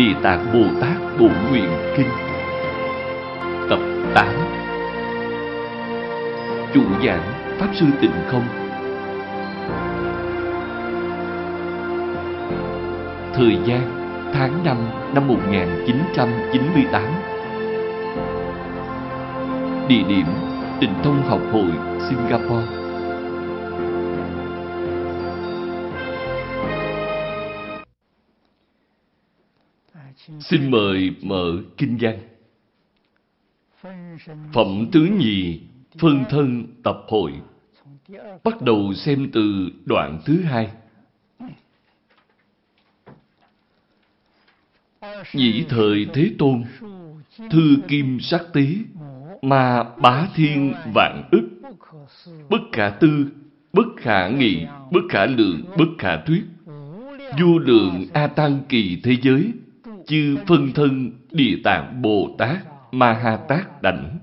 Địa Tạng Bồ Tát Bộ Nguyện Kinh. Tập 8 Chủ giảng Pháp Sư Tịnh Không. Thời gian, tháng 5 năm 1998 Địa điểm, Tịnh Thông Học Hội, Singapore. Xin mời mở kinh văn. Phẩm thứ nhì, phân thân tập hội. Bắt đầu xem từ đoạn thứ hai. Nhĩ thời Thế Tôn, thư kim sắc tý mà bá thiên vạn ức, bất khả tư, bất khả nghị, bất khả lượng, bất khả thuyết, vô lượng A Tăng kỳ thế giới, chư phân thân địa tạng Bồ Tát Ma Ha Tát đảnh.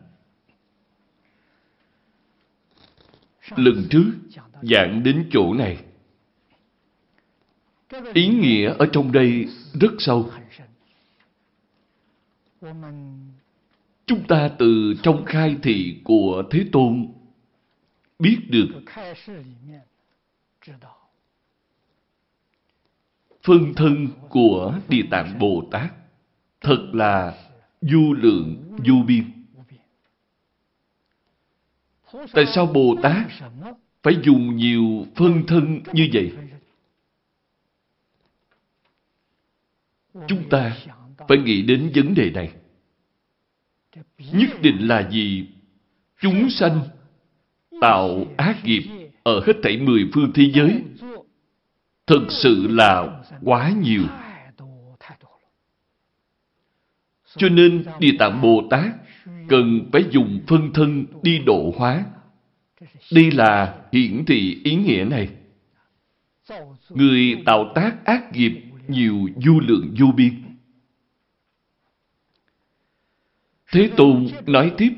Lần trước giảng đến chỗ này, ý nghĩa ở trong đây rất sâu. Chúng ta từ trong khai thị của Thế Tôn biết được phân thân của Địa Tạng Bồ Tát thật là du lượng, du biên. Tại sao Bồ Tát phải dùng nhiều phân thân như vậy? Chúng ta phải nghĩ đến vấn đề này. Nhất định là gì? Chúng sanh tạo ác nghiệp ở hết thảy mười phương thế giới thực sự là quá nhiều. Cho nên Địa Tạng Bồ Tát cần phải dùng phân thân đi độ hóa. Đây là hiển thị ý nghĩa này. Người tạo tác ác nghiệp nhiều du lượng vô biên. Thế Tôn nói tiếp,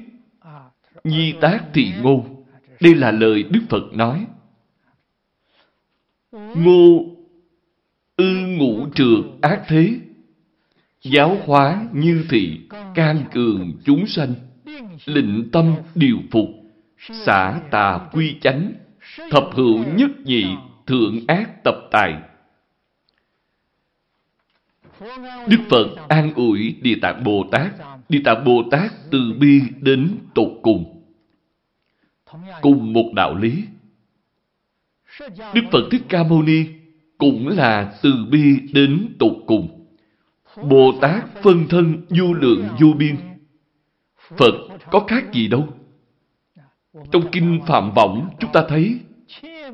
Nhi tác thị ngôn. Đây là lời Đức Phật nói. Ngô ư ngũ trượt ác thế, giáo hóa như thị, can cường chúng sanh, lịnh tâm điều phục, xả tà quy chánh, thập hữu nhất nhị, thượng ác tập tài. Đức Phật an ủi Địa Tạng Bồ Tát, Địa Tạng Bồ Tát từ bi đến tột cùng. Cùng một đạo lý, Đức Phật Thích Ca Mâu Ni cũng là từ bi đến tột cùng. Bồ Tát phân thân vô lượng vô biên. Phật có khác gì đâu. Trong Kinh Phạm Võng, chúng ta thấy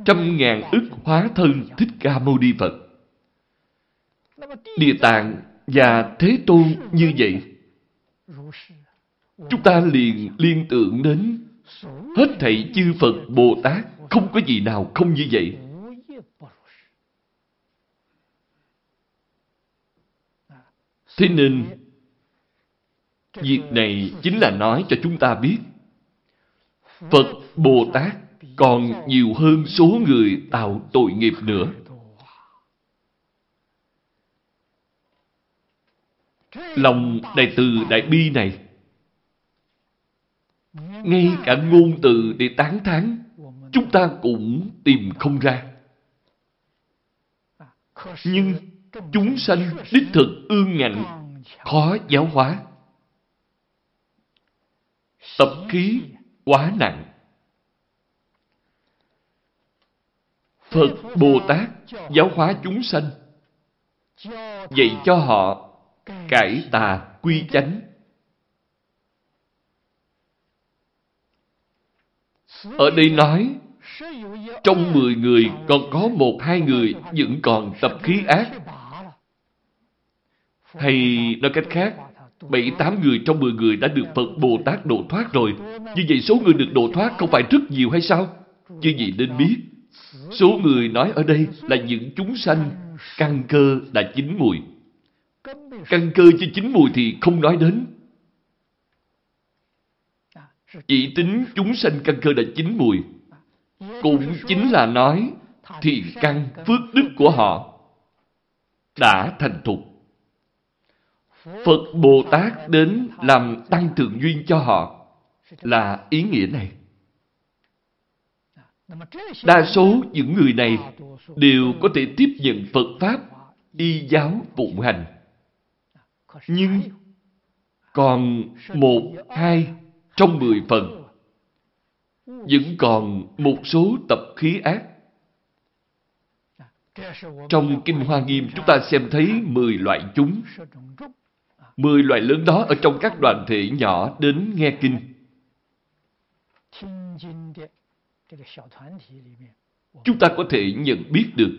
trăm ngàn ức hóa thân Thích Ca Mâu Ni Phật. Địa Tạng và Thế Tôn như vậy. Chúng ta liền liên tưởng đến hết thảy chư Phật Bồ Tát không có gì nào không như vậy. Thế nên, việc này chính là nói cho chúng ta biết Phật Bồ Tát còn nhiều hơn số người tạo tội nghiệp nữa. Lòng đại từ đại bi này ngay cả ngôn từ để tán thán chúng ta cũng tìm không ra. Nhưng chúng sanh đích thực ương ngạnh, khó giáo hóa. Tập khí quá nặng. Phật Bồ Tát giáo hóa chúng sanh, dạy cho họ cải tà quy chánh. Ở đây nói trong mười người còn có một hai người vẫn còn tập khí ác. Hay nói cách khác, bảy tám người trong mười người đã được Phật Bồ Tát độ thoát rồi. Như vậy số người được độ thoát không phải rất nhiều hay sao? như vậy nên biết, số người nói ở đây là những chúng sanh căn cơ đã chín mùi. Căn cơ chưa chín mùi thì không nói đến. Chỉ tính chúng sanh căn cơ đã chín mùi cũng chính là nói thiện căn phước đức của họ đã thành thục. Phật Bồ Tát đến làm tăng thượng duyên cho họ là ý nghĩa này. Đa số những người này đều có thể tiếp nhận Phật Pháp, y giáo phụng hành. Nhưng còn một, hai trong mười phần vẫn còn một số tập khí ác. Trong Kinh Hoa Nghiêm, chúng ta xem thấy mười loại chúng. Mười loại lớn đó ở trong các đoàn thể nhỏ đến nghe Kinh. Chúng ta có thể nhận biết được.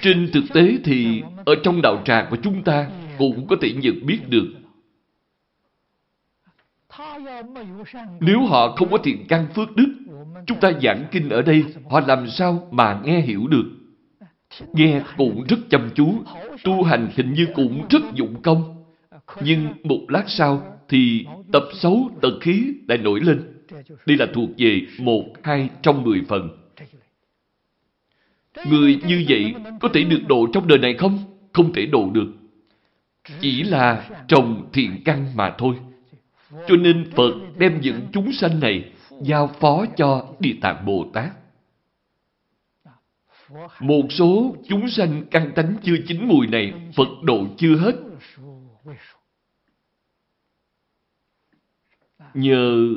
Trên thực tế thì ở trong đạo tràng của chúng ta cũng có thể nhận biết được. Nếu họ không có thiện căn phước đức, chúng ta giảng kinh ở đây, họ làm sao mà nghe hiểu được? Nghe cũng rất chăm chú, tu hành hình như cũng rất dụng công. Nhưng một lát sau thì tập xấu tật khí lại nổi lên. Đây là thuộc về một, hai trong mười phần. Người như vậy có thể được độ trong đời này không? Không thể độ được. Chỉ là trồng thiện căn mà thôi. Cho nên Phật đem những chúng sanh này giao phó cho Địa Tạng Bồ Tát. Một số chúng sanh căn tánh chưa chín mùi này, Phật độ chưa hết. Nhờ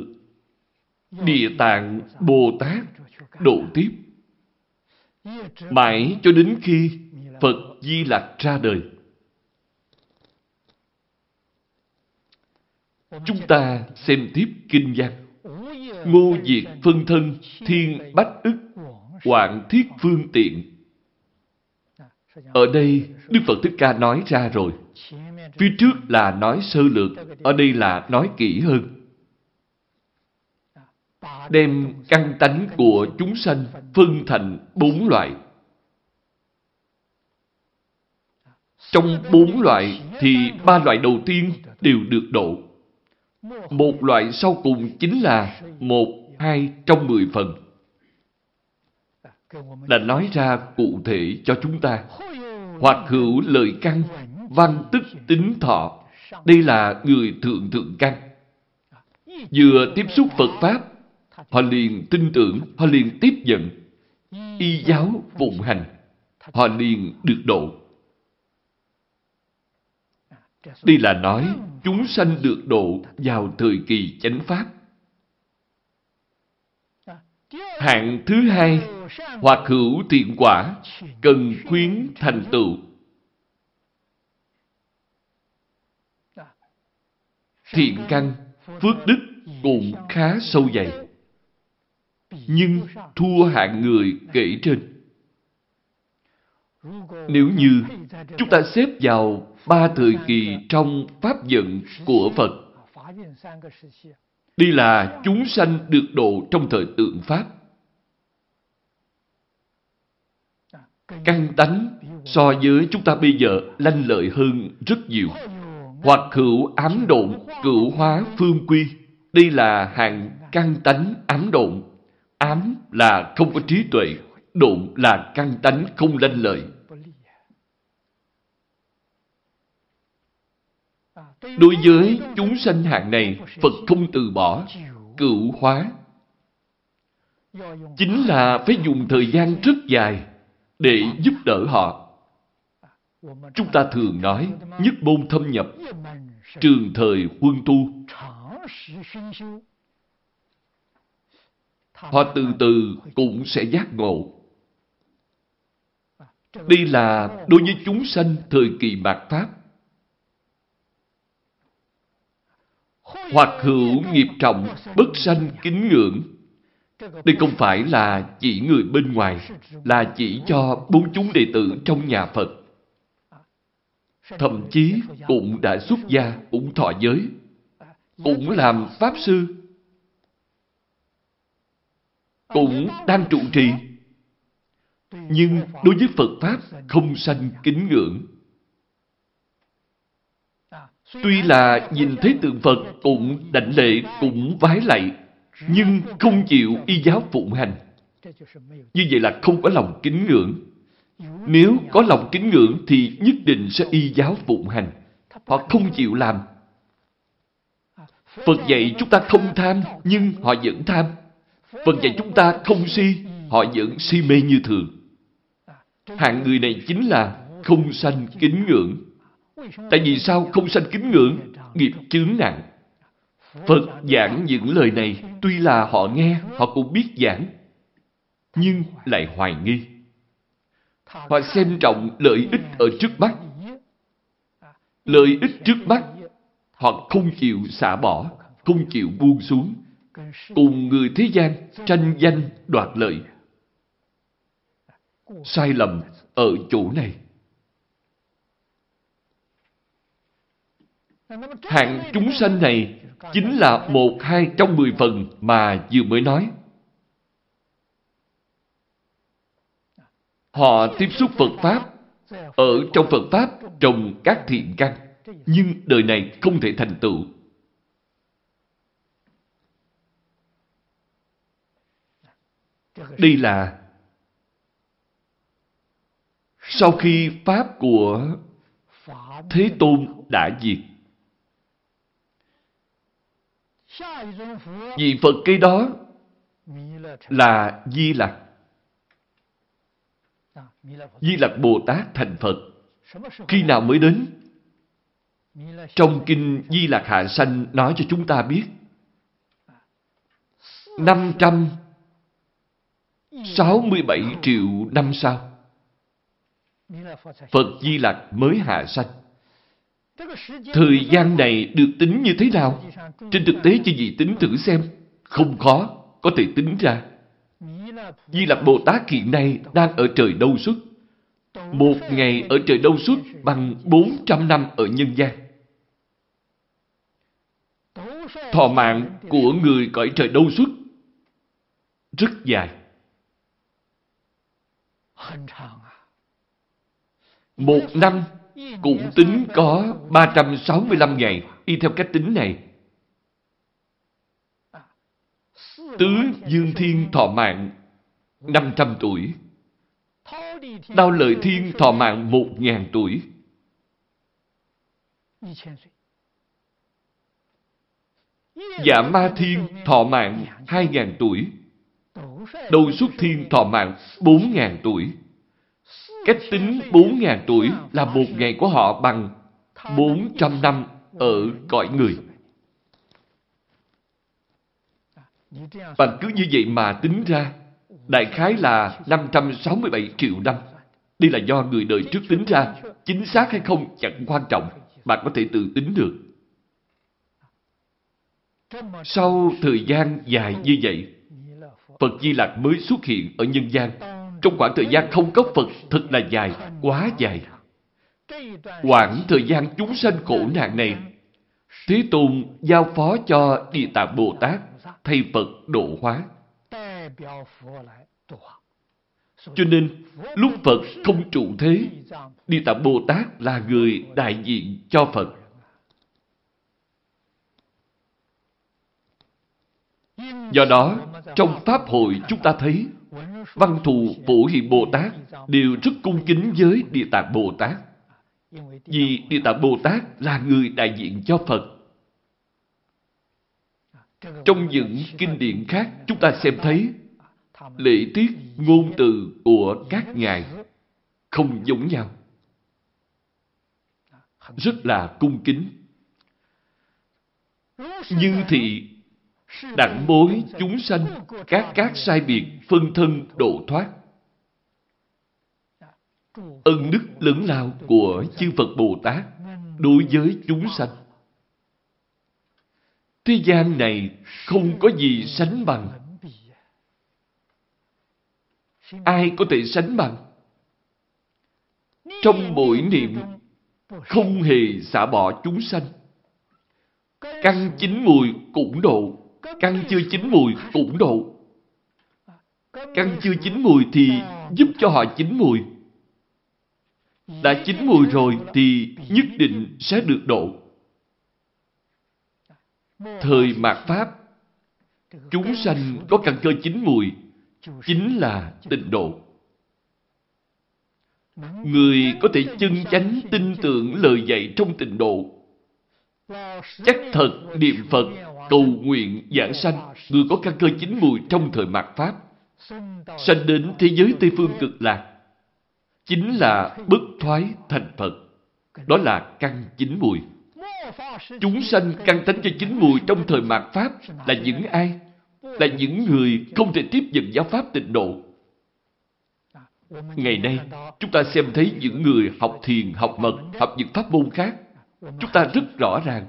Địa Tạng Bồ Tát độ tiếp. Mãi cho đến khi Phật Di Lặc ra đời. Chúng ta xem tiếp kinh văn. Ngô diệt phân thân, thiên bách ức, hoạn thiết phương tiện. Ở đây, Đức Phật Thích Ca nói ra rồi. Phía trước là nói sơ lược, ở đây là nói kỹ hơn. Đem căn tánh của chúng sanh phân thành bốn loại. Trong bốn loại thì ba loại đầu tiên đều được độ. Một loại sau cùng chính là một, hai trong mười phần. Là nói ra cụ thể cho chúng ta. Hoặc hữu lời căn, văn tức tính thọ. Đây là người thượng thượng căn. Vừa tiếp xúc Phật Pháp, họ liền tin tưởng, họ liền tiếp nhận. Y giáo phụng hành, họ liền được độ. Đây là nói chúng sanh được độ vào thời kỳ chánh pháp. Hạng thứ hai, hoặc hữu thiện quả, cần khuyến thành tựu. Thiện căn, phước đức cũng khá sâu dày. Nhưng thua hạng người kể trên. Nếu như chúng ta xếp vào ba thời kỳ trong pháp vận của Phật, đây là chúng sanh được độ trong thời tượng Pháp. Căn tánh so với chúng ta bây giờ lanh lợi hơn rất nhiều. Hoặc cửu ám độn, cửu hóa phương quy. Đây là hàng căn tánh ám độn. Ám là không có trí tuệ, độn là căn tánh không lanh lợi. Đối với chúng sanh hạng này, Phật không từ bỏ, cựu hóa. Chính là phải dùng thời gian rất dài để giúp đỡ họ. Chúng ta thường nói, nhất môn thâm nhập, trường thời huân tu. Họ từ từ cũng sẽ giác ngộ. Đây là đối với chúng sanh thời kỳ mạt Pháp. Hoặc hữu nghiệp trọng, bất sanh kính ngưỡng. Đây không phải là chỉ người bên ngoài, là chỉ cho bốn chúng đệ tử trong nhà Phật. Thậm chí cũng đã xuất gia, cũng thọ giới, cũng làm Pháp Sư, cũng đang trụ trì. Nhưng đối với Phật Pháp không sanh kính ngưỡng. Tuy là nhìn thấy tượng Phật cũng đảnh lễ, cũng vái lạy, nhưng không chịu y giáo phụng hành. Như vậy là không có lòng kính ngưỡng. Nếu có lòng kính ngưỡng thì nhất định sẽ y giáo phụng hành. Họ không chịu làm. Phật dạy chúng ta không tham, nhưng họ vẫn tham. Phật dạy chúng ta không si, họ vẫn si mê như thường. Hạng người này chính là không sanh kính ngưỡng. Tại vì sao không sanh kính ngưỡng? Nghiệp chướng nặng. Phật giảng những lời này, tuy là họ nghe, họ cũng biết giảng, nhưng lại hoài nghi. Họ xem trọng lợi ích ở trước mắt. Lợi ích trước mắt, họ không chịu xả bỏ, không chịu buông xuống, cùng người thế gian tranh danh đoạt lợi. Sai lầm ở chỗ này. Hạng chúng sanh này chính là một hai trong mười phần mà vừa mới nói. Họ tiếp xúc Phật Pháp, ở trong Phật Pháp trồng các thiện căn, nhưng đời này không thể thành tựu. Đây là sau khi Pháp của Thế Tôn đã diệt. Vị Phật cây đó là Di Lặc. Di Lặc Bồ Tát thành Phật. Khi nào mới đến? Trong Kinh Di Lặc Hạ Sanh nói cho chúng ta biết 567 triệu năm sau Phật Di Lặc mới hạ sanh. Thời gian này được tính như thế nào? Trên thực tế cho vị tính thử xem. Không khó, có thể tính ra. Di Lặc Bồ Tát hiện nay đang ở trời đâu xuất. Một ngày ở trời đâu xuất bằng 400 năm ở nhân gian. Thọ mạng của người cõi trời đâu xuất rất dài. Một năm cũng tính có 365 ngày, y theo cách tính này. Tứ Dương Thiên thọ mạng 500 tuổi. Đao Lợi Thiên thọ mạng 1.000 tuổi. Dạ Ma Thiên thọ mạng 2.000 tuổi. Đầu Xuất Thiên thọ mạng 4.000 tuổi. Cách tính 4.000 tuổi là một ngày của họ bằng 400 năm ở cõi người. Bạn cứ như vậy mà tính ra, đại khái là 567 triệu năm. Đây là do người đời trước tính ra, chính xác hay không chẳng quan trọng, bạn có thể tự tính được. Sau thời gian dài như vậy, Phật Di Lặc mới xuất hiện ở nhân gian trong khoảng thời gian không có Phật thật là dài, quá dài. Quãng thời gian chúng sanh khổ nạn này, Thế Tôn giao phó cho Địa Tạng Bồ Tát thay Phật độ hóa. Cho nên, lúc Phật không trụ thế, Địa Tạng Bồ Tát là người đại diện cho Phật. Do đó, trong Pháp hội chúng ta thấy Văn thù Phổ Hiền Bồ Tát đều rất cung kính với Địa Tạng Bồ Tát. Vì Địa Tạng Bồ Tát là người đại diện cho Phật. Trong những kinh điển khác, chúng ta xem thấy lễ tiết ngôn từ của các ngài không giống nhau. Rất là cung kính. như thị đặng bối, chúng sanh, các các sai biệt phân thân độ thoát ân đức lớn lao của chư Phật Bồ Tát đối với chúng sanh. Thế gian này không có gì sánh bằng. Ai có thể sánh bằng? Trong mỗi niệm, không hề xả bỏ chúng sanh. Căn chín mùi cũng độ, Căn chưa chín mùi cũng độ. Căn chưa chín mùi thì giúp cho họ chín mùi. Đã chín mùi rồi thì nhất định sẽ được độ. Thời mạt Pháp, chúng sanh có căn cơ chín mùi, chính là tịnh độ. người có thể chân chánh tin tưởng lời dạy trong tịnh độ, chắc thật niệm Phật, cầu nguyện, giảng sanh, người có căn cơ chính mùi trong thời mạt Pháp, sanh đến thế giới Tây Phương cực lạc, chính là bất thoái thành Phật. Đó là căn chính mùi. Chúng sanh căn tánh cho chính mùi trong thời mạt Pháp là những ai? Là những người không thể tiếp nhận giáo Pháp tịnh độ. Ngày nay, chúng ta xem thấy những người học thiền, học mật, học những pháp môn khác. Chúng ta rất rõ ràng.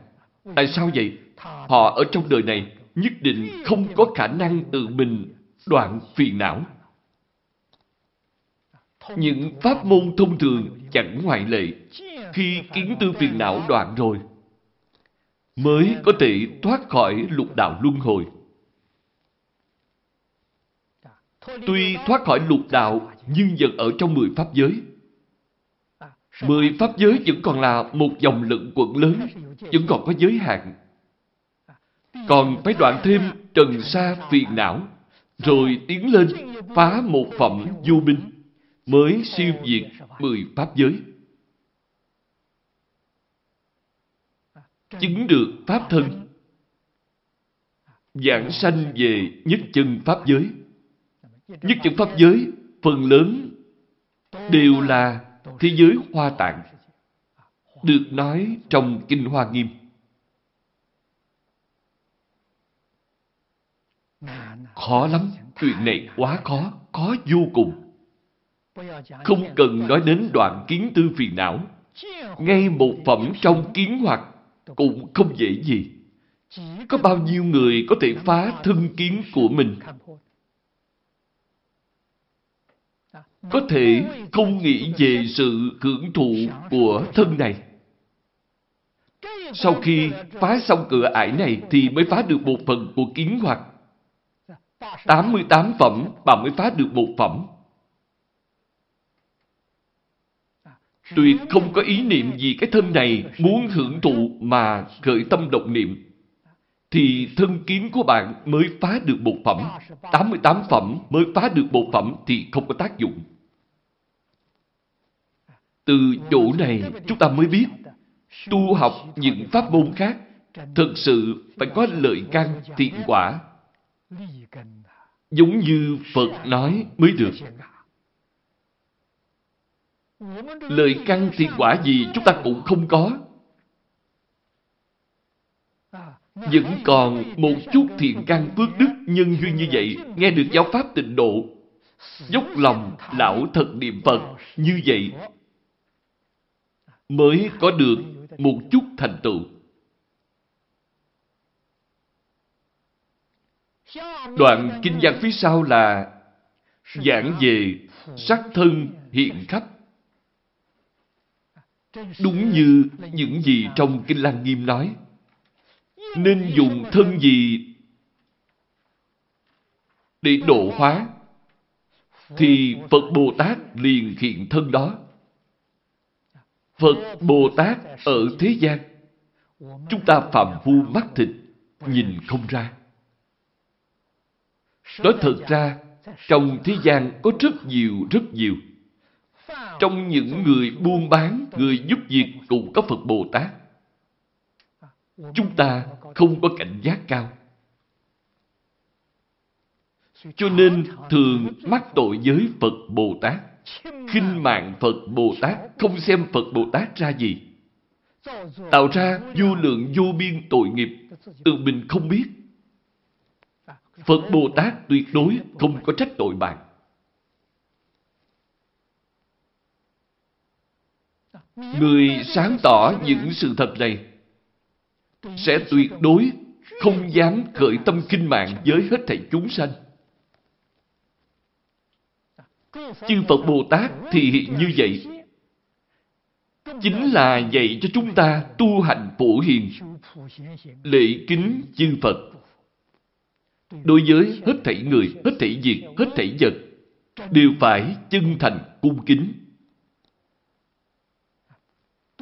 Tại sao vậy? Họ ở trong đời này nhất định không có khả năng tự mình đoạn phiền não. Những pháp môn thông thường chẳng ngoại lệ. Khi kiến tư phiền não đoạn rồi, mới có thể thoát khỏi lục đạo luân hồi. Tuy thoát khỏi lục đạo, nhưng vẫn ở trong mười pháp giới. Mười pháp giới vẫn còn là một dòng lận quẩn lớn, vẫn còn có giới hạn. Còn phải đoạn thêm trần sa phiền não, rồi tiến lên phá một phẩm du binh, mới siêu diệt mười pháp giới. Chứng được pháp thân, giảng sanh về nhất chân pháp giới. Nhất chân pháp giới, phần lớn đều là thế giới hoa tạng, được nói trong Kinh Hoa Nghiêm. Khó lắm, chuyện này quá khó, khó vô cùng. Không cần nói đến đoạn kiến tư phiền não, ngay một phẩm trong kiến hoạt cũng không dễ gì. Có bao nhiêu người có thể phá thân kiến của mình? Có thể không nghĩ về sự hưởng thụ của thân này. Sau khi phá xong cửa ải này thì mới phá được một phần của kiến hoạt. 88 phẩm, bà mới phá được một phẩm. Tuyệt không có ý niệm gì cái thân này muốn hưởng thụ mà gợi tâm động niệm. Thì thân kiến của bạn mới phá được một phẩm. 88 phẩm mới phá được một phẩm thì không có tác dụng. Từ chỗ này chúng ta mới biết, tu học những pháp môn khác thực sự phải có lợi căn thiện quả. Giống như Phật nói mới được. Lời căn thì quả gì chúng ta cũng không có. Vẫn còn một chút thiện căn phước đức nhân duyên như vậy, nghe được giáo pháp tịnh độ, dốc lòng lão thật niệm Phật như vậy mới có được một chút thành tựu. Đoạn kinh văn phía sau là giảng về sắc thân hiện khắp. Đúng như những gì trong Kinh Lăng Nghiêm nói. Nên dùng thân gì để độ hóa, thì Phật Bồ Tát liền hiện thân đó. Phật Bồ Tát ở thế gian, chúng ta phạm vu mắt thịt, nhìn không ra. Nói thật ra, trong thế gian có rất nhiều, rất nhiều. Trong những người buôn bán, người giúp việc cũng có Phật Bồ Tát. Chúng ta không có cảnh giác cao. Cho nên thường mắc tội với Phật Bồ Tát khinh mạng Phật Bồ Tát, không xem Phật Bồ Tát ra gì. Tạo ra vô lượng vô biên tội nghiệp, tự mình không biết. Phật Bồ Tát tuyệt đối không có trách tội bạn. Người sáng tỏ những sự thật này sẽ tuyệt đối không dám khởi tâm kinh mạng với hết thảy chúng sanh. Chư Phật Bồ Tát thì hiện như vậy. Chính là dạy cho chúng ta tu hành phổ hiền, lễ kính chư Phật. Đối với hết thảy người, hết thảy việc, hết thảy vật, đều phải chân thành cung kính.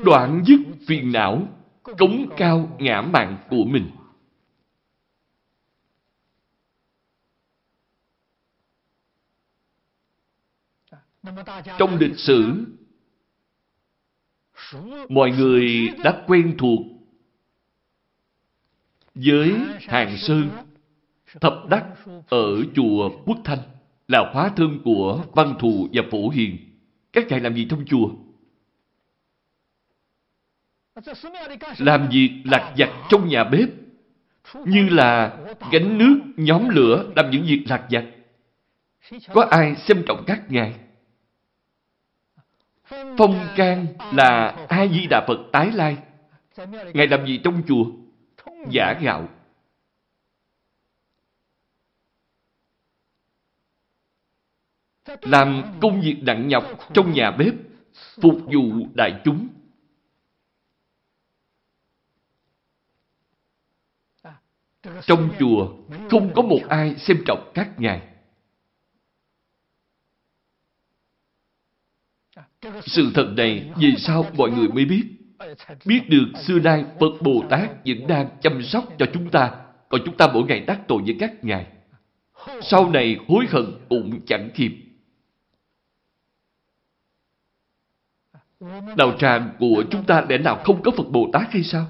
Đoạn dứt phiền não, cống cao ngã mạng của mình. Trong lịch sử, Mọi người đã quen thuộc với hàng sơn thập đắc ở chùa Quốc Thanh là hóa thân của văn thù và phổ hiền. Các ngài làm gì trong chùa? Làm việc lặt vặt trong nhà bếp như là gánh nước, nhóm lửa, làm những việc lặt vặt. Có ai xem trọng các ngài? Phong can là A Di Đà Phật tái lai. Ngài làm gì trong chùa? Giả gạo. Làm công việc nặng nhọc trong nhà bếp, phục vụ đại chúng. Trong chùa không có một ai xem trọng các ngài. Sự thật này vì sao mọi người mới biết? Biết được xưa nay Phật Bồ Tát vẫn đang chăm sóc cho chúng ta, còn chúng ta mỗi ngày đắc tội với các ngài. Sau này hối hận cũng chẳng kịp. Đạo tràng của chúng ta lẽ nào không có Phật Bồ Tát hay sao?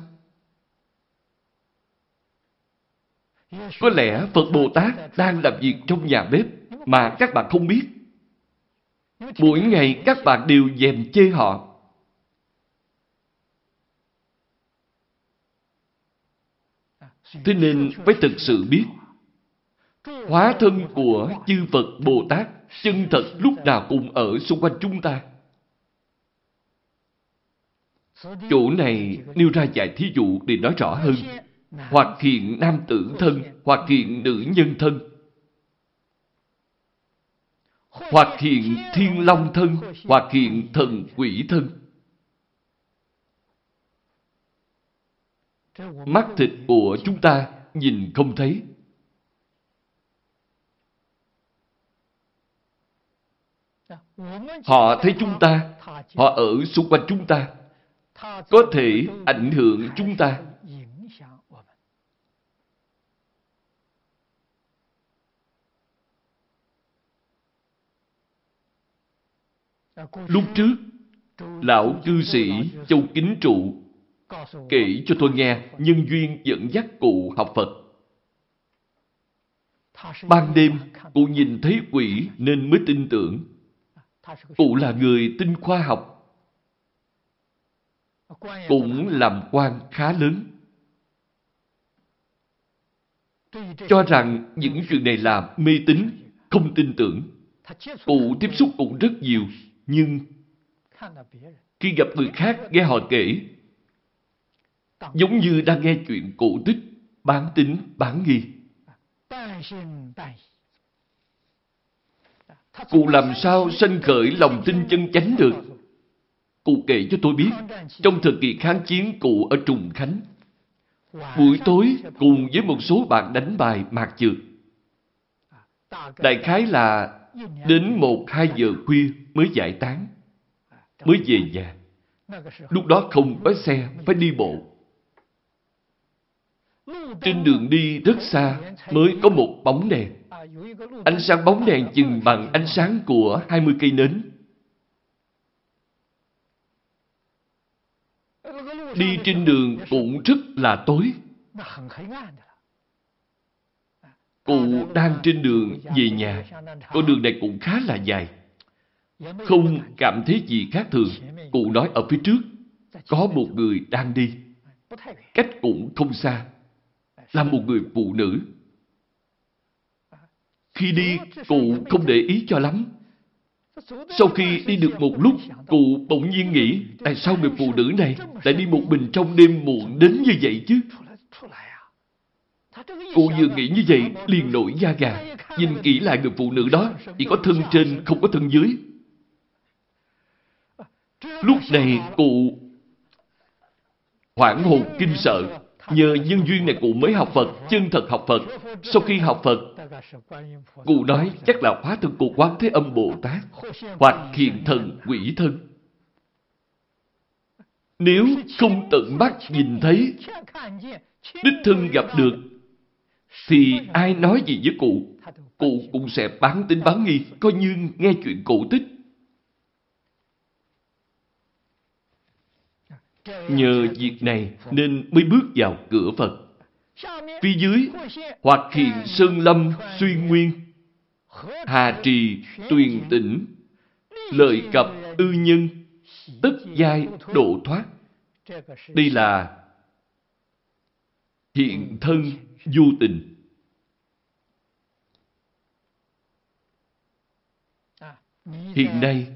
Có lẽ Phật Bồ Tát đang làm việc trong nhà bếp mà các bạn không biết. Mỗi ngày các bạn đều dèm chê họ. Thế nên phải thực sự biết, hóa thân của chư Phật Bồ Tát chân thật lúc nào cũng ở xung quanh chúng ta. Chỗ này nêu ra vài thí dụ để nói rõ hơn. Hoặc hiện nam tử thân, hoặc hiện nữ nhân thân, hoặc hiện thiên long thân, hoặc hiện thần quỷ thân. Mắt thịt của chúng ta nhìn không thấy. Họ thấy chúng ta, họ ở xung quanh chúng ta, có thể ảnh hưởng chúng ta. Lúc trước, lão cư sĩ Châu Kính Trụ kể cho tôi nghe nhân duyên dẫn dắt cụ học Phật. Ban đêm, cụ nhìn thấy quỷ nên mới tin tưởng. Cụ là người tin khoa học. Cũng làm quan khá lớn. Cho rằng những chuyện này là mê tín, không tin tưởng. Cụ tiếp xúc cũng rất nhiều, nhưng khi gặp người khác nghe họ kể, giống như đang nghe chuyện cổ tích, bán tính, bán nghi. Cụ làm sao sanh khởi lòng tin chân chánh được? Cụ kể cho tôi biết, trong thời kỳ kháng chiến cụ ở Trùng Khánh, buổi tối cùng với một số bạn đánh bài mạc trượt. Đại khái là đến một hai giờ khuya mới giải tán, mới về nhà. Lúc đó không có xe, phải đi bộ. Trên đường đi rất xa mới có một bóng đèn. Ánh sáng bóng đèn chừng bằng ánh sáng của 20 cây nến. Đi trên đường cũng rất là tối. Cụ đang trên đường về nhà. Con đường này cũng khá là dài. Không cảm thấy gì khác thường. Cụ nói ở phía trước có một người đang đi. Cách cũng không xa. Là một người phụ nữ. Khi đi, cụ không để ý cho lắm. Sau khi đi được một lúc, cụ bỗng nhiên nghĩ tại sao người phụ nữ này lại đi một mình trong đêm muộn đến như vậy chứ? Cụ vừa nghĩ như vậy, liền nổi da gà. Nhìn kỹ lại người phụ nữ đó, chỉ có thân trên, không có thân dưới. Lúc này cụ hoảng hồn kinh sợ. Nhờ nhân duyên này cụ mới học Phật, chân thật học Phật. Sau khi học Phật, cụ nói chắc là hóa thân của Quán Thế Âm Bồ Tát, hoặc hiện thần quỷ thân. Nếu không tận mắt nhìn thấy, đích thân gặp được, thì ai nói gì với cụ, cụ cũng sẽ bán tính bán nghi, coi như nghe chuyện cổ tích. Nhờ việc này nên mới bước vào cửa Phật. Phía dưới, hoặc hiện Sơn Lâm, Xuyên Nguyên, Hà Trì, Tuyền Tỉnh, Lợi Cập, Ư Nhân, Tất Giai, Độ Thoát. Đây là hiện thân du tình. Hiện nay,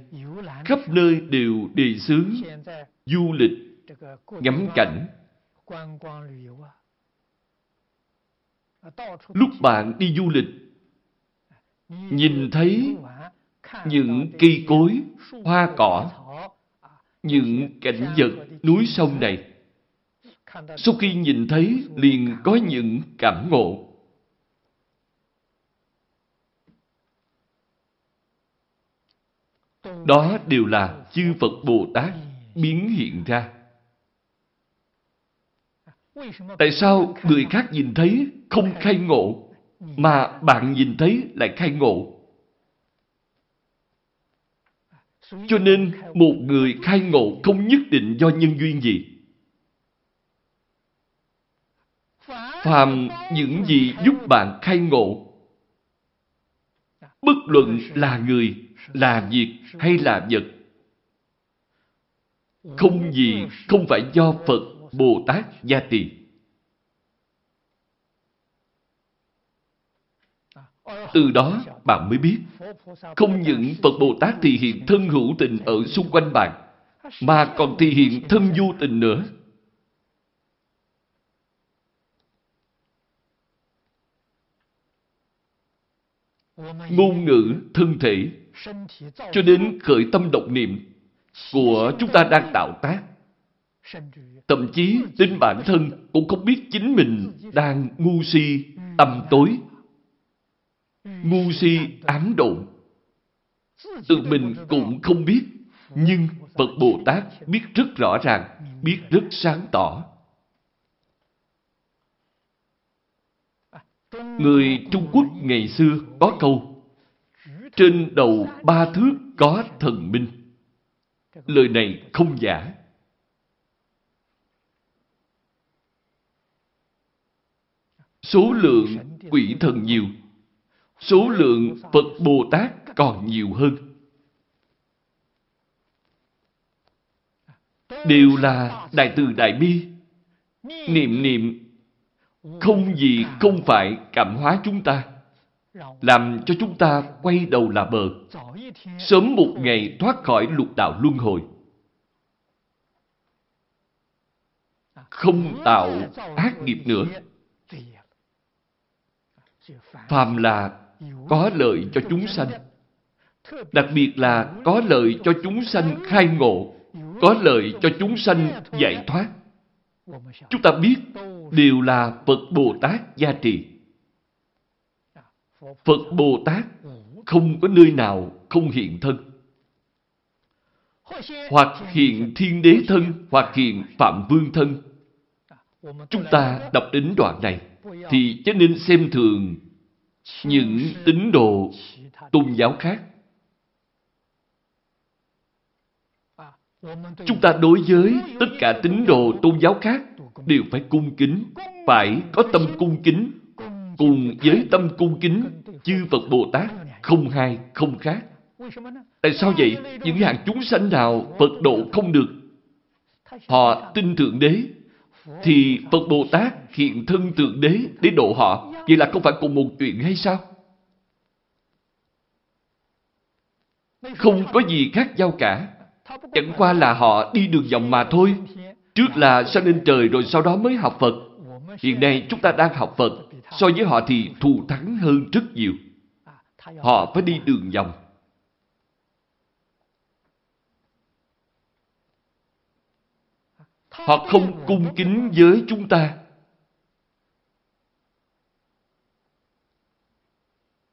khắp nơi đều đề xướng du lịch, ngắm cảnh. Lúc bạn đi du lịch, nhìn thấy những cây cối, hoa cỏ, những cảnh vật núi sông này, sau khi nhìn thấy liền có những cảm ngộ. Đó đều là chư Phật Bồ Tát biến hiện ra. Tại sao người khác nhìn thấy không khai ngộ, mà bạn nhìn thấy lại khai ngộ? Cho nên, một người khai ngộ không nhất định do nhân duyên gì. Phàm những gì giúp bạn khai ngộ, bất luận là người, là việc hay là vật, không gì không phải do Phật Bồ Tát gia trì. Từ đó bạn mới biết, không những Phật Bồ Tát thì hiện thân hữu tình ở xung quanh bạn, mà còn thì hiện thân vô tình nữa. Ngôn ngữ, thân thể, cho đến khởi tâm động niệm của chúng ta đang tạo tác. Thậm chí tin bản thân cũng không biết chính mình đang ngu si, tầm tối, ngu si, ám độn. Tự mình cũng không biết, nhưng Phật Bồ Tát biết rất rõ ràng, biết rất sáng tỏ. Người Trung Quốc ngày xưa có câu Trên đầu ba thước có thần minh Lời này không giả Số lượng quỷ thần nhiều Số lượng Phật Bồ Tát còn nhiều hơn Đều là Đại Từ Đại Bi Niệm niệm không gì không phải cảm hóa chúng ta, làm cho chúng ta quay đầu là bờ, sớm một ngày thoát khỏi lục đạo luân hồi. Không tạo ác nghiệp nữa. Phàm là có lợi cho chúng sanh, đặc biệt là có lợi cho chúng sanh khai ngộ, có lợi cho chúng sanh giải thoát. Chúng ta biết đều là Phật Bồ Tát gia trì. Phật Bồ Tát không có nơi nào không hiện thân. Hoặc hiện thiên đế thân, hoặc hiện phạm vương thân. Chúng ta đọc đến đoạn này, thì cho nên xem thường những tín đồ tôn giáo khác. Chúng ta đối với tất cả tín đồ tôn giáo khác đều phải cung kính, phải có tâm cung kính, cùng với tâm cung kính, chư Phật Bồ Tát không hai, không khác. Tại sao vậy? Những hạng chúng sanh nào Phật độ không được? Họ tin Thượng Đế, thì Phật Bồ Tát hiện thân tượng Đế để độ họ. Vậy là không phải cùng một chuyện hay sao? Không có gì khác nhau cả. Chẳng qua là họ đi đường vòng mà thôi. Trước là sang lên trời rồi sau đó mới học Phật. Hiện nay chúng ta đang học Phật. So với họ thì thù thắng hơn rất nhiều. Họ phải đi đường vòng. Họ không cung kính với chúng ta.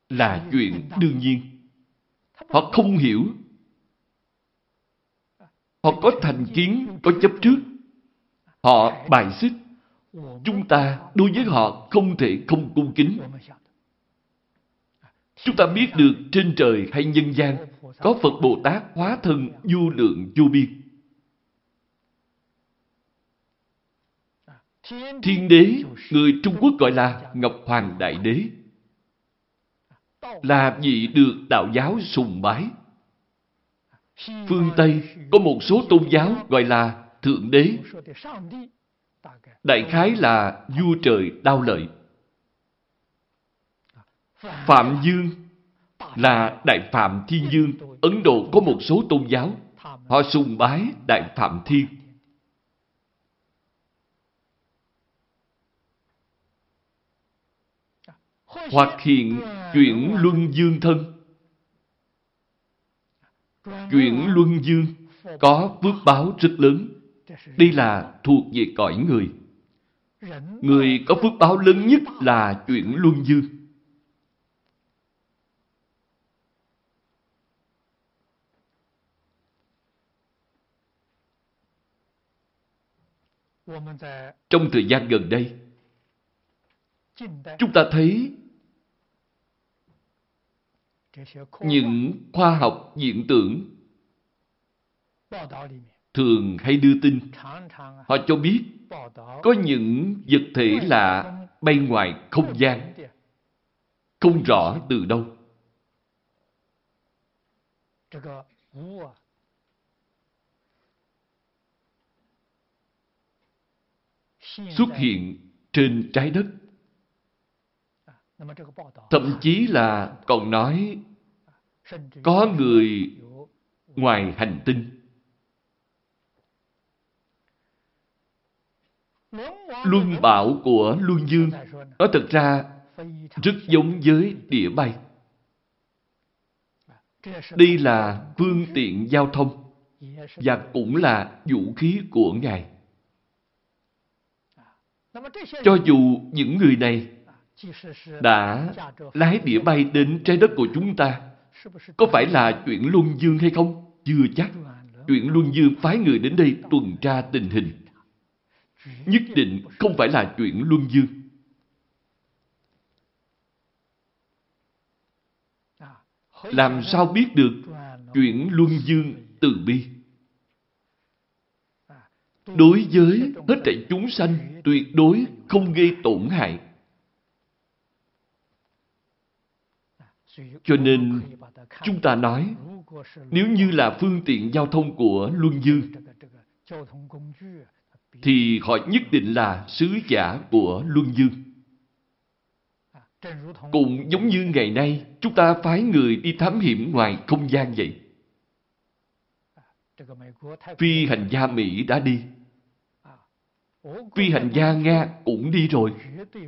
Là chuyện đương nhiên. Họ không hiểu. Họ có thành kiến, có chấp trước. Họ bài xích. Chúng ta đối với họ không thể không cung kính. Chúng ta biết được trên trời hay nhân gian có Phật Bồ Tát hóa thân vô lượng vô biên. Thiên đế, người Trung Quốc gọi là Ngọc Hoàng Đại Đế, là vị được đạo giáo sùng bái. Phương Tây có một số tôn giáo gọi là Thượng Đế, đại khái là vua trời đao lợi. Phạm Dương là Đại Phạm Thiên Dương. Ấn Độ có một số tôn giáo, họ sùng bái Đại Phạm Thiên. Hoặc hiện chuyển luân dương thân. Chuyển luân dương có phước báo rất lớn. Đây là thuộc về cõi người. Người có phước báo lớn nhất là chuyển luân dương. Trong thời gian gần đây, chúng ta thấy những khoa học hiện tượng thường hay đưa tin. Họ cho biết có những vật thể lạ bay ngoài không gian, không rõ từ đâu. Xuất hiện trên trái đất. Thậm chí là còn nói có người ngoài hành tinh Luân bảo của Luân Dương ở thực ra rất giống với đĩa bay. Đây là phương tiện giao thông và cũng là vũ khí của Ngài. Cho dù những người này đã lái đĩa bay đến trái đất của chúng ta, có phải là chuyện Luân Dương hay không? Chưa chắc. Chuyện Luân Dương phái người đến đây tuần tra tình hình nhất định không phải là chuyện luân dương. Làm sao biết được chuyện luân dương từ bi? Đối với hết thảy chúng sanh tuyệt đối không gây tổn hại. Cho nên, chúng ta nói, nếu như là phương tiện giao thông của Luân Dương, thì họ nhất định là sứ giả của Luân Dương. Cũng giống như ngày nay, chúng ta phái người đi thám hiểm ngoài không gian vậy. Phi hành gia Mỹ đã đi. Phi hành gia Nga cũng đi rồi.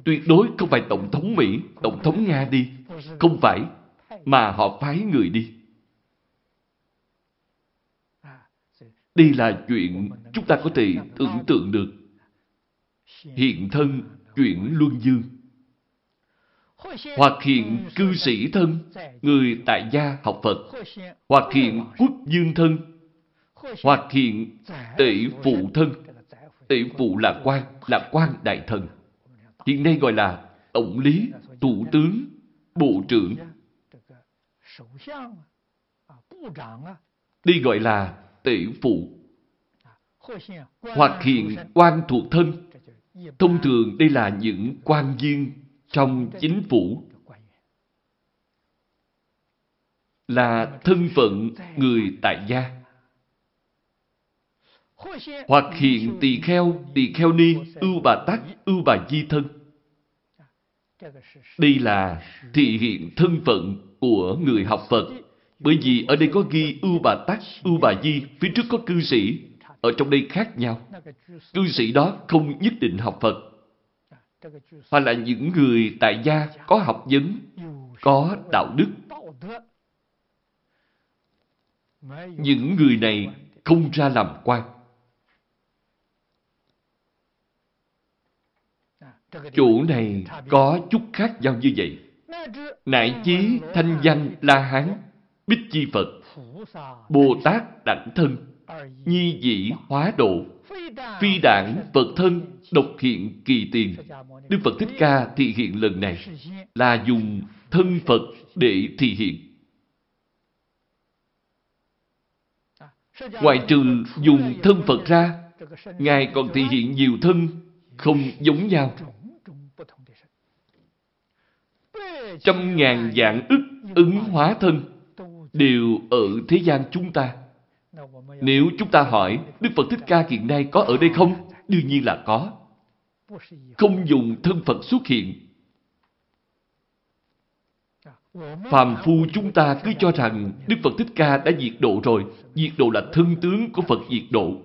Tuyệt đối không phải Tổng thống Mỹ, Tổng thống Nga đi. Không phải, mà họ phái người đi. Đây là chuyện chúng ta có thể tưởng tượng được. Hiện thân chuyển luân dương. Hoặc hiện cư sĩ thân, người tại gia học Phật. Hoặc hiện quốc dương thân. Hoặc hiện tể phụ thân. Tể phụ là quan, là quan đại thần. Hiện nay gọi là tổng lý, thủ tướng, bộ trưởng. Đây gọi là tể phụ. hoặc hiện quan thuộc thân. Thông thường đây là những quan viên trong chính phủ. là thân phận người tại gia. Hoặc hiện tỳ kheo, tỳ kheo ni, ưu bà tắc, ưu bà di thân. Đây là thị hiện thân phận của người học Phật bởi vì ở đây có ghi ưu bà tắc, ưu bà di, phía trước có cư sĩ. Ở trong đây khác nhau. Cư sĩ đó không nhất định học Phật. Hoặc là những người tại gia có học vấn, có đạo đức. Những người này không ra làm quan. Chỗ này có chút khác nhau như vậy. Nại chí thanh danh La Hán Bích Chi Phật, Bồ Tát Đẳng Thân, Nhi Dĩ Hóa Độ, Phi Đảng Phật Thân, Độc Hiện Kỳ Tiền. Đức Phật Thích Ca thị hiện lần này là dùng thân Phật để thị hiện. Ngoài trừ dùng thân Phật ra, Ngài còn thị hiện nhiều thân không giống nhau. Trăm ngàn dạng ức ứng hóa thân đều ở thế gian chúng ta. Nếu chúng ta hỏi Đức Phật Thích Ca hiện nay có ở đây không? Đương nhiên là có. Không dùng thân Phật xuất hiện. Phàm phu chúng ta cứ cho rằng Đức Phật Thích Ca đã diệt độ rồi. Diệt độ là thân tướng của Phật diệt độ.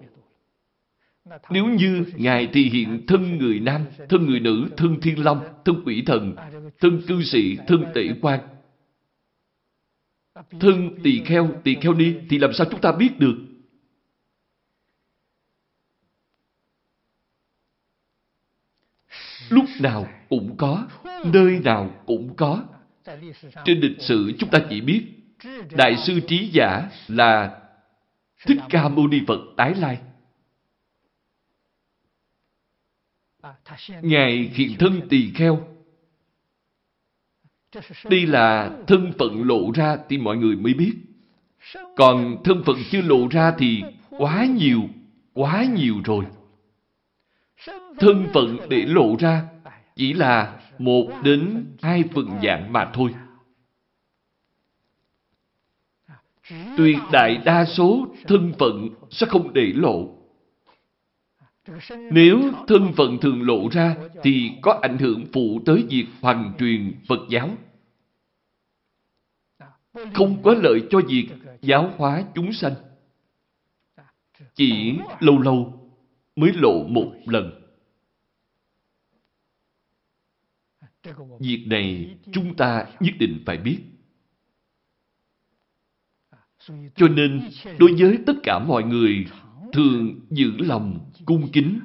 Nếu như Ngài thì hiện thân người nam, thân người nữ, thân thiên long, thân quỷ thần, thân cư sĩ, thân tể quan, thân tỳ kheo, tỳ kheo ni, thì làm sao chúng ta biết được? Lúc nào cũng có, nơi nào cũng có. Trên lịch sử chúng ta chỉ biết Đại sư trí giả là Thích Ca Mâu Ni Phật tái lai. Ngài hiện thân tỳ kheo. Đây là thân phận lộ ra thì mọi người mới biết. Còn thân phận chưa lộ ra thì quá nhiều, quá nhiều rồi. Thân phận để lộ ra chỉ là một đến hai phần dạng mà thôi. Tuyệt đại đa số thân phận sẽ không để lộ. Nếu thân phận thường lộ ra thì có ảnh hưởng phụ tới việc hoàn truyền Phật giáo. Không có lợi cho việc giáo hóa chúng sanh. Chỉ lâu lâu mới lộ một lần. Việc này chúng ta nhất định phải biết. Cho nên, đối với tất cả mọi người thường giữ lòng cung kính.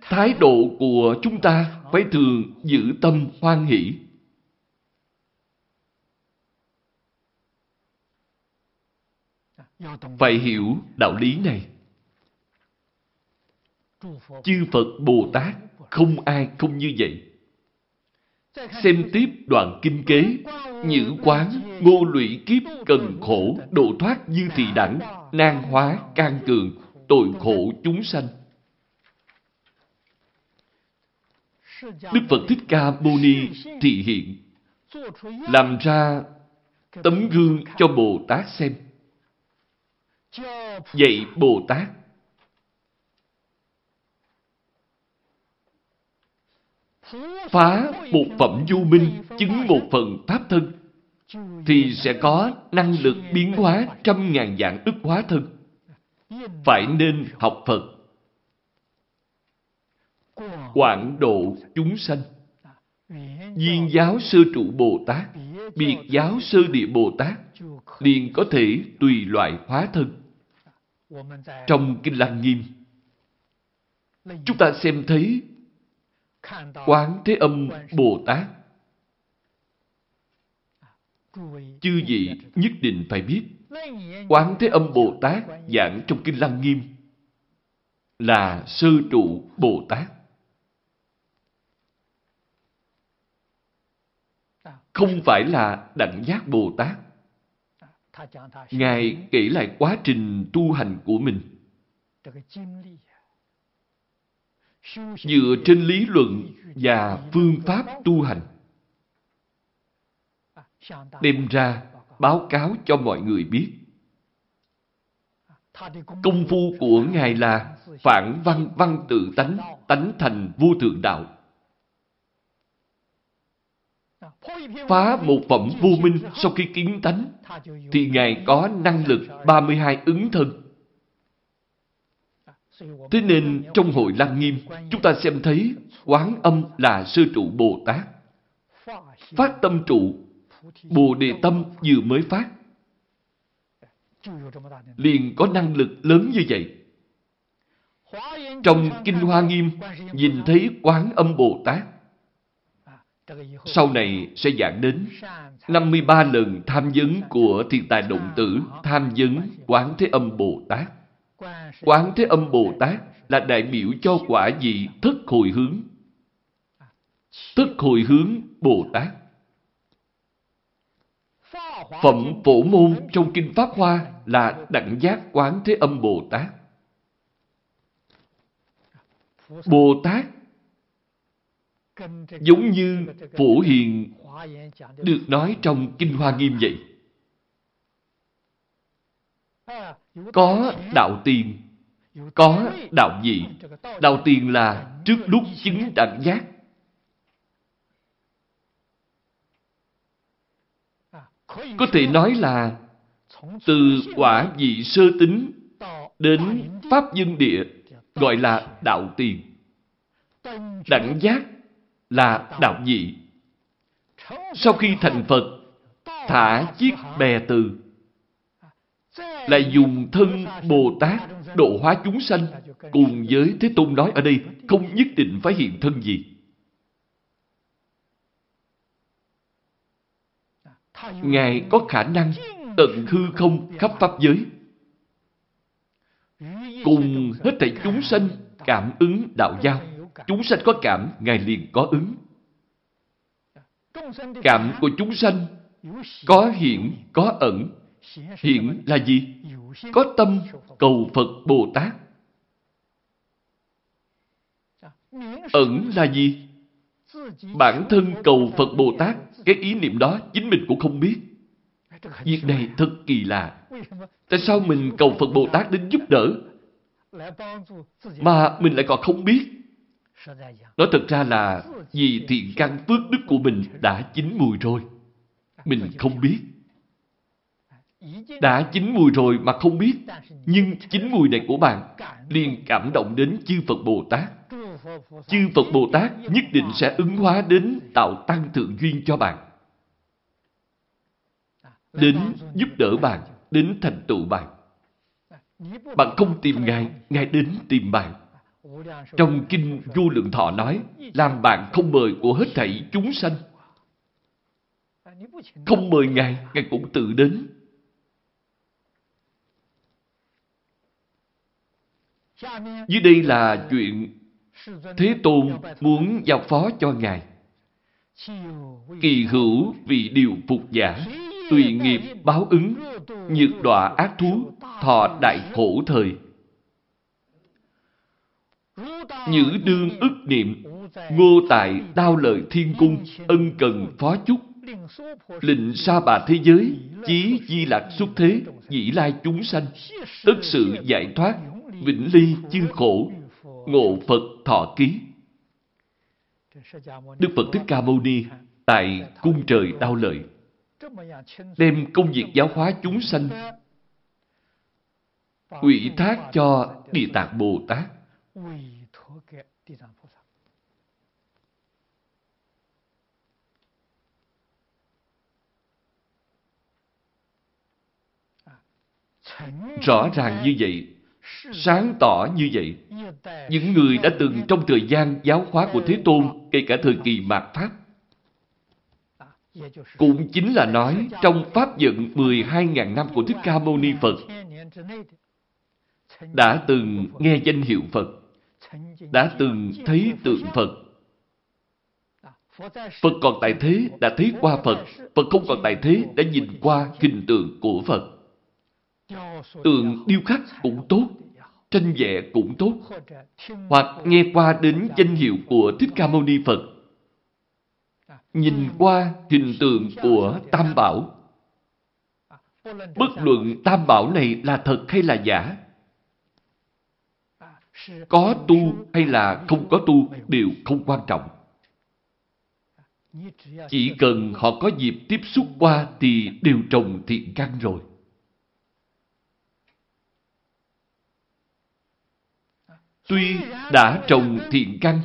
Thái độ của chúng ta phải thường giữ tâm hoan hỷ. Phải hiểu đạo lý này. Chư Phật Bồ Tát không ai không như vậy. Xem tiếp đoạn kinh kế, nhữ quán, ngô lụy kiếp, cần khổ, độ thoát như thị đẳng, nan hóa, can cường, tội khổ chúng sanh. Đức Phật Thích Ca Mâu Ni thị hiện, làm ra tấm gương cho Bồ Tát xem. Dạy Bồ Tát phá một phẩm du minh, chứng một phần pháp thân, thì sẽ có năng lực biến hóa trăm ngàn dạng ức hóa thân. Phải nên học Phật. Quảng độ chúng sanh. viên giáo sư trụ Bồ Tát, biệt giáo sư địa Bồ Tát, liền có thể tùy loại hóa thân. Trong Kinh Lăng Nghiêm, chúng ta xem thấy Quán Thế Âm Bồ Tát Chư vị nhất định phải biết Quán Thế Âm Bồ Tát giảng trong Kinh Lăng Nghiêm là sơ trụ Bồ Tát. Không phải là đẳng giác Bồ Tát. Ngài kể lại quá trình tu hành của mình dựa trên lý luận và phương pháp tu hành. Đem ra báo cáo cho mọi người biết. Công phu của ngài là phản văn văn tự tánh tánh thành vô thượng đạo. Phá một phẩm vô minh sau khi kiến tánh, thì ngài có năng lực 32 ứng thân. Thế nên trong hội Lăng Nghiêm, chúng ta xem thấy quán âm là sư trụ Bồ Tát. Phát tâm trụ, Bồ Đề Tâm vừa mới phát. Liền có năng lực lớn như vậy. Trong Kinh Hoa Nghiêm, nhìn thấy quán âm Bồ Tát. Sau này sẽ giảng đến 53 lần tham vấn của thiên tài động tử tham vấn quán thế âm Bồ Tát. Quán Thế Âm Bồ Tát là đại biểu cho quả vị thức hồi hướng. Thức hồi hướng Bồ Tát. Phẩm phổ môn trong Kinh Pháp Hoa là đẳng giác Quán Thế Âm Bồ Tát. Bồ Tát giống như Phổ Hiền được nói trong Kinh Hoa Nghiêm vậy. Có đạo tiền, có đạo gì Đạo tiền là trước lúc chứng đẳng giác. Có thể nói là từ quả vị sơ tính đến Pháp dân địa gọi là đạo tiền. Đẳng giác là đạo dị. Sau khi thành Phật, thả chiếc bè từ, là dùng thân Bồ Tát độ hóa chúng sanh cùng với Thế Tôn nói ở đây không nhất định phải hiện thân gì. Ngài có khả năng tận hư không khắp Pháp giới. Cùng hết thảy chúng sanh cảm ứng đạo giao. Chúng sanh có cảm, Ngài liền có ứng. Cảm của chúng sanh có hiện, có ẩn. Hiện là gì? Có tâm cầu Phật Bồ Tát. Ẩn là gì? Bản thân cầu Phật Bồ Tát, cái ý niệm đó chính mình cũng không biết. Việc này thật kỳ lạ. Tại sao mình cầu Phật Bồ Tát đến giúp đỡ, mà mình lại còn không biết? Nói thật ra là vì thiện căn phước đức của mình đã chín mùi rồi. Mình không biết. Đã chín mùi rồi mà không biết. Nhưng chín mùi này của bạn liền cảm động đến chư Phật Bồ Tát. Chư Phật Bồ Tát nhất định sẽ ứng hóa đến tạo tăng thượng duyên cho bạn. Đến giúp đỡ bạn, đến thành tựu bạn. Bạn không tìm Ngài, Ngài đến tìm bạn. Trong Kinh Du Lượng Thọ nói, làm bạn không mời của hết thảy chúng sanh. Không mời Ngài, Ngài cũng tự đến. Dưới đây là chuyện Thế Tôn muốn giao phó cho Ngài. Kỳ hữu vì điều phục giả, tùy nghiệp báo ứng, nhược đọa ác thú, thọ đại khổ thời. Nhữ đương ức niệm, ngô tại đao lợi thiên cung, ân cần phó chúc, lịnh sa bà thế giới, chí di lạc xuất thế, dĩ lai chúng sanh, tất sự giải thoát, vĩnh ly chư khổ, ngộ Phật thọ ký. Đức Phật Thích Ca Mâu Ni tại cung trời đau lợi đem công việc giáo hóa chúng sanh ủy thác cho Địa Tạng Bồ Tát. Rõ ràng như vậy, sáng tỏ như vậy, những người đã từng trong thời gian giáo hóa của Thế Tôn, kể cả thời kỳ mạt Pháp, cũng chính là nói trong Pháp dẫn 12.000 năm của Thích Ca Mâu Ni Phật đã từng nghe danh hiệu Phật, đã từng thấy tượng Phật. Phật còn tại thế đã thấy qua Phật, Phật không còn tại thế đã nhìn qua hình tượng của Phật. Tượng điêu khắc cũng tốt, tranh vẽ cũng tốt, hoặc nghe qua đến danh hiệu của Thích Ca Mâu Ni Phật, nhìn qua hình tượng của Tam Bảo. Bất luận Tam Bảo này là thật hay là giả, có tu hay là không có tu đều không quan trọng. Chỉ cần họ có dịp tiếp xúc qua thì đều trồng thiện căn rồi. Tuy đã trồng thiện căn,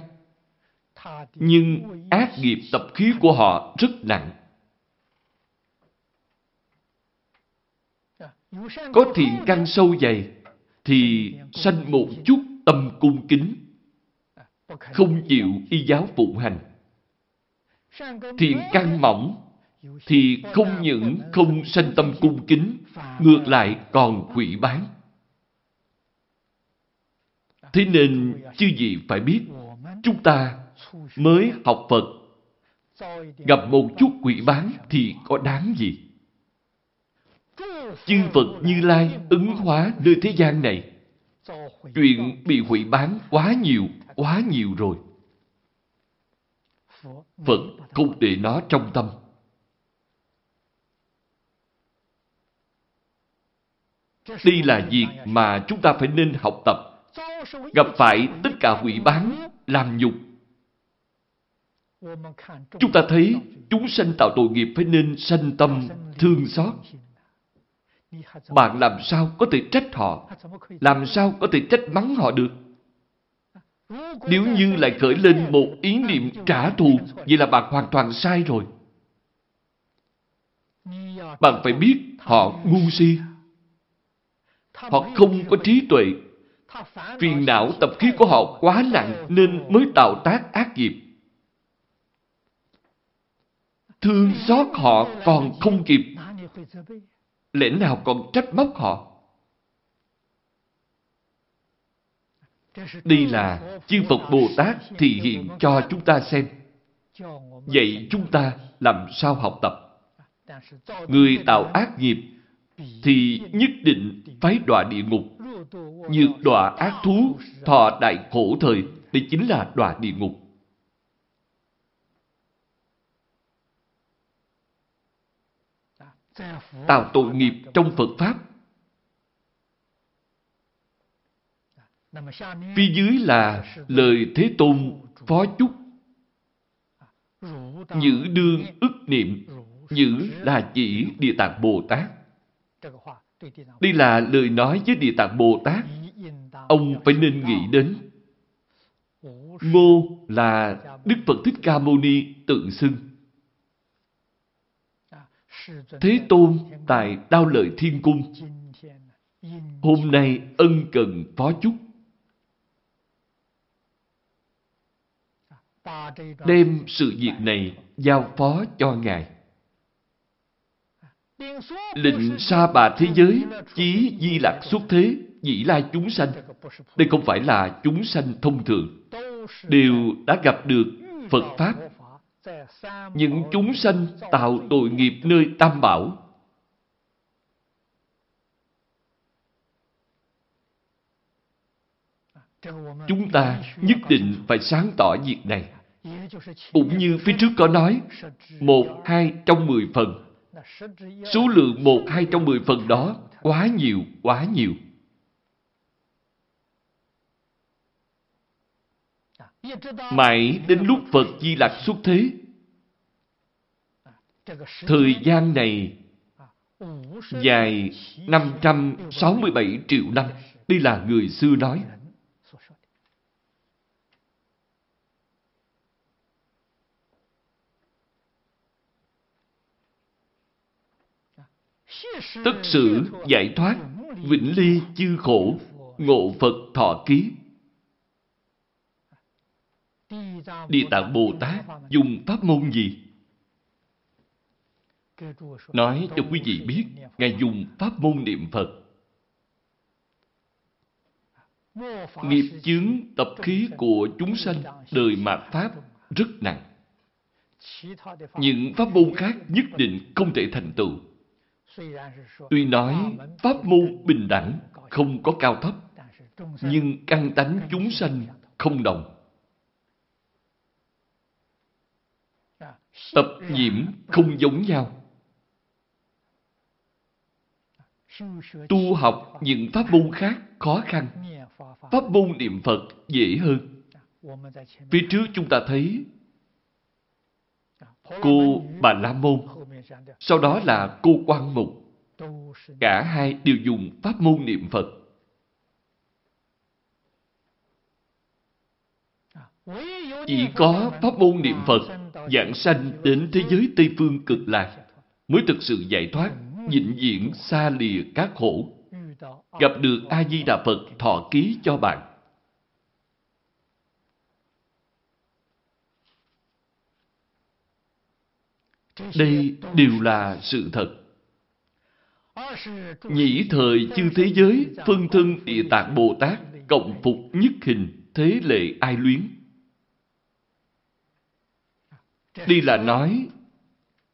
nhưng ác nghiệp tập khí của họ rất nặng. Có thiện căn sâu dày, thì sanh một chút tâm cung kính, không chịu y giáo phụng hành. Thiện căn mỏng thì không những không sanh tâm cung kính, ngược lại còn hủy bán. Thế nên, chư gì phải biết, chúng ta mới học Phật, gặp một chút quỷ bán thì có đáng gì? Chư Phật Như Lai ứng hóa nơi thế gian này, chuyện bị hủy bán quá nhiều, quá nhiều rồi. Phật không để nó trong tâm. Đây là việc mà chúng ta phải nên học tập. Gặp phải tất cả hủy bán, làm nhục. Chúng ta thấy chúng sanh tạo tội nghiệp phải nên sanh tâm thương xót. Bạn làm sao có thể trách họ? Làm sao có thể trách mắng họ được? Nếu như lại khởi lên một ý niệm trả thù, vậy là bạn hoàn toàn sai rồi. Bạn phải biết họ ngu si. Họ không có trí tuệ. Phiền não tập khí của họ quá nặng nên mới tạo tác ác nghiệp. Thương xót họ còn không kịp. Lẽ nào còn trách móc họ? Đây là chư Phật Bồ Tát thị hiện cho chúng ta xem. Vậy chúng ta làm sao học tập? Người tạo ác nghiệp thì nhất định phải đọa địa ngục. Như đọa ác thú, thọ đại khổ thời, đây chính là đọa địa ngục. Tạo tội nghiệp trong Phật Pháp Phía dưới là lời Thế Tôn phó chúc. Nhữ đương ức niệm, nhữ là chỉ Địa Tạng Bồ Tát. Đây là lời nói với Địa Tạng Bồ Tát. Ông phải nên nghĩ đến. Ngô là Đức Phật Thích Ca Mâu Ni tự xưng. Thế Tôn tại Đao Lợi Thiên Cung. Hôm nay ân cần phó chúc. đem sự việc này giao phó cho Ngài. Lệnh sa bà thế giới, chí di lạc xuất thế, dĩ lai chúng sanh. Đây không phải là chúng sanh thông thường, đều đã gặp được Phật Pháp. Những chúng sanh tạo tội nghiệp nơi Tam Bảo. Chúng ta nhất định phải sáng tỏ việc này. Cũng như phía trước có nói, một, hai trong mười phần. Số lượng một, hai trong mười phần đó quá nhiều, quá nhiều. Mãi đến lúc Phật Di Lặc xuất thế, thời gian này dài 567 triệu năm. Đây là người xưa nói. Tất sự giải thoát, vĩnh ly chư khổ, ngộ Phật thọ ký. Địa Tạng Bồ Tát dùng pháp môn gì? Nói cho quý vị biết, Ngài dùng pháp môn niệm Phật. Nghiệp chướng tập khí của chúng sanh đời mạt Pháp rất nặng. Những pháp môn khác nhất định không thể thành tựu. Tuy nói pháp môn bình đẳng, không có cao thấp, nhưng căn tánh chúng sanh không đồng. Tập nhiễm không giống nhau. Tu học những pháp môn khác khó khăn. Pháp môn niệm Phật dễ hơn. Phía trước chúng ta thấy cô Bà La Môn, sau đó là cô Quan Mục. Cả hai đều dùng pháp môn niệm Phật. Chỉ có pháp môn niệm Phật dạng sanh đến thế giới Tây Phương cực lạc mới thực sự giải thoát, vĩnh viễn xa lìa các khổ. Gặp được A-di-đà Phật thọ ký cho bạn. Đây đều là sự thật. Nhĩ thời chư thế giới, phân thân địa tạng Bồ Tát, cộng phục nhất hình, thế lệ ai luyến. Đây là nói,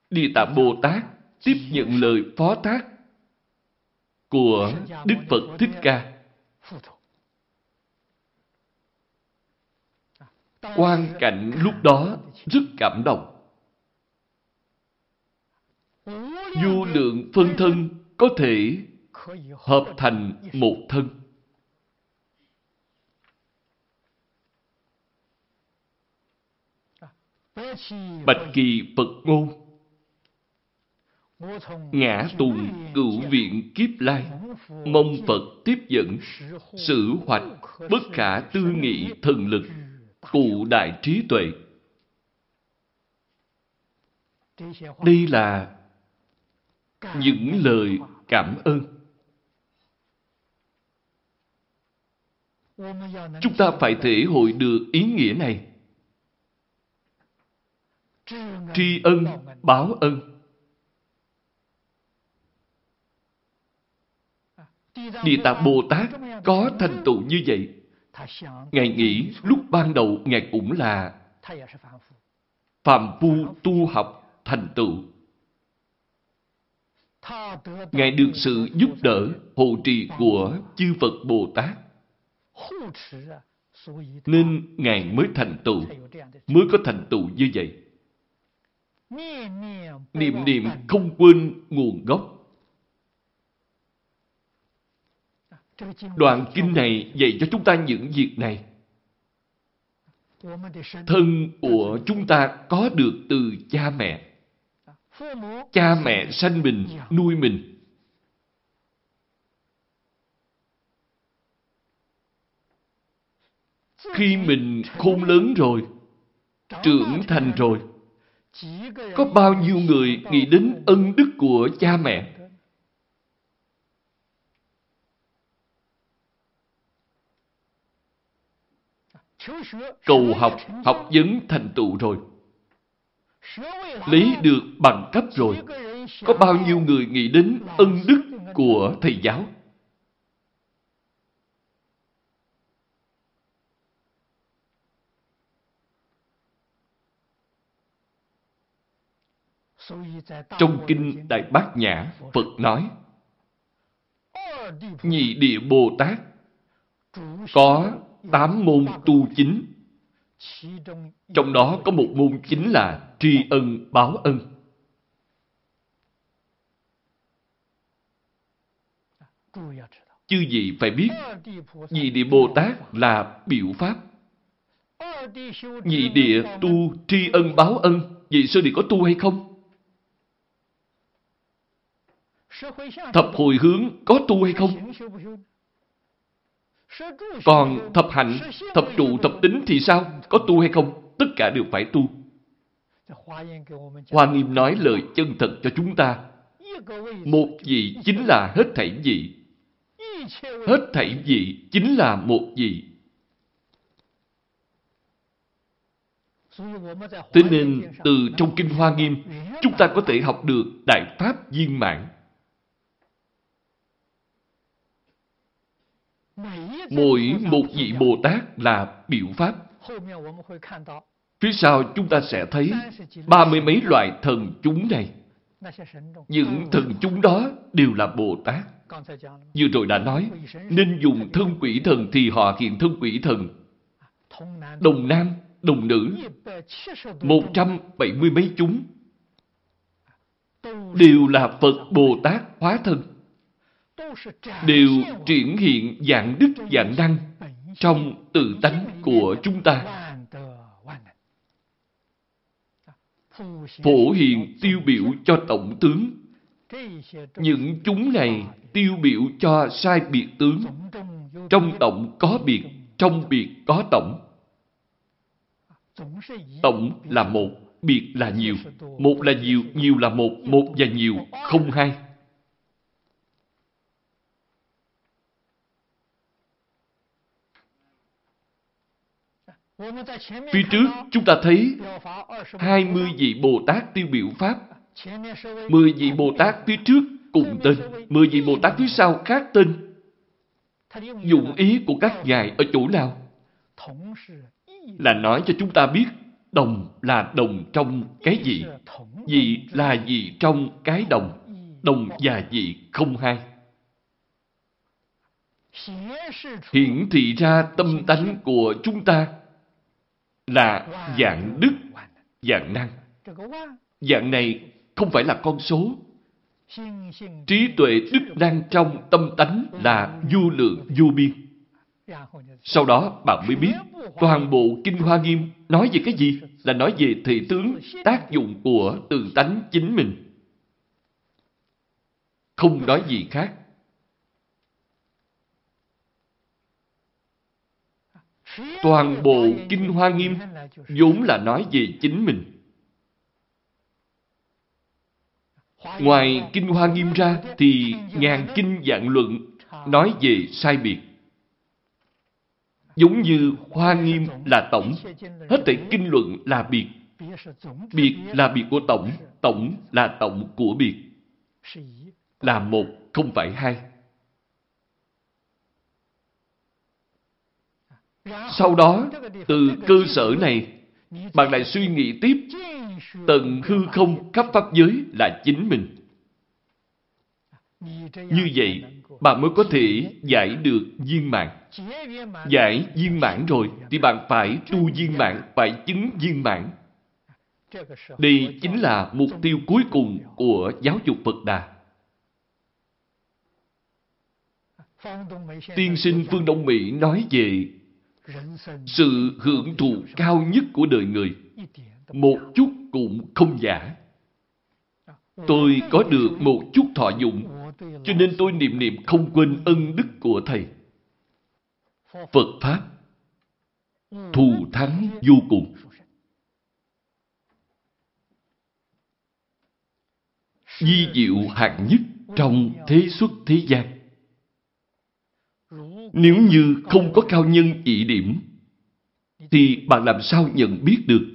Địa Tạng Bồ Tát tiếp nhận lời phó thác của Đức Phật Thích Ca. Quan cảnh lúc đó rất cảm động. Vô lượng phân thân có thể hợp thành một thân. Bạch kỳ Phật ngôn. Ngã tùng cửu viện kiếp lai. Mong Phật tiếp dẫn. Sử hoạch bất khả tư nghị thần lực. Cụ đại trí tuệ. Đây là những lời cảm ơn. Chúng ta phải thể hội được ý nghĩa này. Tri ân, báo ân. Địa Tạng Bồ Tát có thành tựu như vậy. Ngài nghĩ lúc ban đầu Ngài cũng là phạm phu tu học thành tựu. Ngài được sự giúp đỡ, hộ trì của chư Phật Bồ Tát. Nên Ngài mới thành tựu, mới có thành tựu như vậy. Niệm niệm không quên nguồn gốc. Đoạn kinh này dạy cho chúng ta những việc này. Thân của chúng ta có được từ cha mẹ. Cha mẹ sanh mình, nuôi mình. Khi mình khôn lớn rồi, trưởng thành rồi, có bao nhiêu người nghĩ đến ân đức của cha mẹ? Cầu học, học vấn thành tựu rồi lấy được bằng cấp rồi, có bao nhiêu người nghĩ đến ân đức của thầy giáo? Trong Kinh Đại Bát Nhã, Phật nói, Nhị Địa Bồ Tát có tám môn tu chính trong đó có một môn chính là tri ân báo ân. Chư vị phải biết, nhị địa Bồ Tát là biểu pháp. Nhị địa tu tri ân báo ân, vậy sao địa có tu hay không? Thập hồi hướng có tu hay không? Còn thập hạnh, thập trụ, thập tính thì sao? Có tu hay không? Tất cả đều phải tu. Hoa Nghiêm nói lời chân thật cho chúng ta. Một vị chính là hết thảy vị. Hết thảy vị chính là một vị. Thế nên từ trong Kinh Hoa Nghiêm, chúng ta có thể học được Đại Pháp viên mãn. Mỗi một vị Bồ Tát là biểu pháp. Phía sau chúng ta sẽ thấy ba mươi mấy loại thần chúng này. Những thần chúng đó đều là Bồ Tát. Vừa rồi đã nói, nên dùng thân quỷ thần thì họ hiện thân quỷ thần. Đồng nam, đồng nữ, một trăm bảy mươi mấy chúng, đều là Phật Bồ Tát hóa thân đều triển hiện dạng đức dạng năng trong tự tánh của chúng ta. Phổ hiện tiêu biểu cho tổng tướng. Những chúng này tiêu biểu cho sai biệt tướng. Trong tổng có biệt, trong biệt có tổng. Tổng là một, biệt là nhiều. Một là nhiều, nhiều là một, một và nhiều, không hai. Phía trước, chúng ta thấy 20 vị Bồ Tát tiêu biểu Pháp. 10 vị Bồ Tát phía trước cùng tên. 10 vị Bồ Tát phía sau khác tên. Dụng ý của các ngài ở chỗ nào? Là nói cho chúng ta biết, đồng là đồng trong cái gì? gì là gì trong cái đồng? Đồng và gì không hai. Hiển thị ra tâm tánh của chúng ta là dạng đức, dạng năng. Dạng này không phải là con số. Trí tuệ đức năng trong tâm tánh là vô lượng vô biên. Sau đó bạn mới biết toàn bộ Kinh Hoa Nghiêm nói về cái gì? Là nói về thị tướng tác dụng của tự tánh chính mình. Không nói gì khác. Toàn bộ Kinh Hoa Nghiêm vốn là nói về chính mình. Ngoài Kinh Hoa Nghiêm ra thì ngàn kinh dạng luận nói về sai biệt. Giống như Hoa Nghiêm là tổng, hết thảy kinh luận là biệt. Biệt là biệt của tổng, tổng là tổng của biệt. Là một, không phải hai. Sau đó, từ cơ sở này, bạn lại suy nghĩ tiếp, tận hư không khắp pháp giới là chính mình. Như vậy, bạn mới có thể giải được viên mạng. Giải viên mãn rồi, thì bạn phải tu viên mạng phải chứng viên mãn. Đây chính là mục tiêu cuối cùng của giáo dục Phật Đà. Tiên sinh Phương Đông Mỹ nói về sự hưởng thụ cao nhất của đời người một chút cũng không giả. Tôi có được một chút thọ dụng, cho nên tôi niệm niệm không quên ân đức của Thầy. Phật Pháp thù thắng vô cùng. Di diệu hạng nhất trong thế xuất thế gian. Nếu như không có cao nhân chỉ điểm, thì bạn làm sao nhận biết được?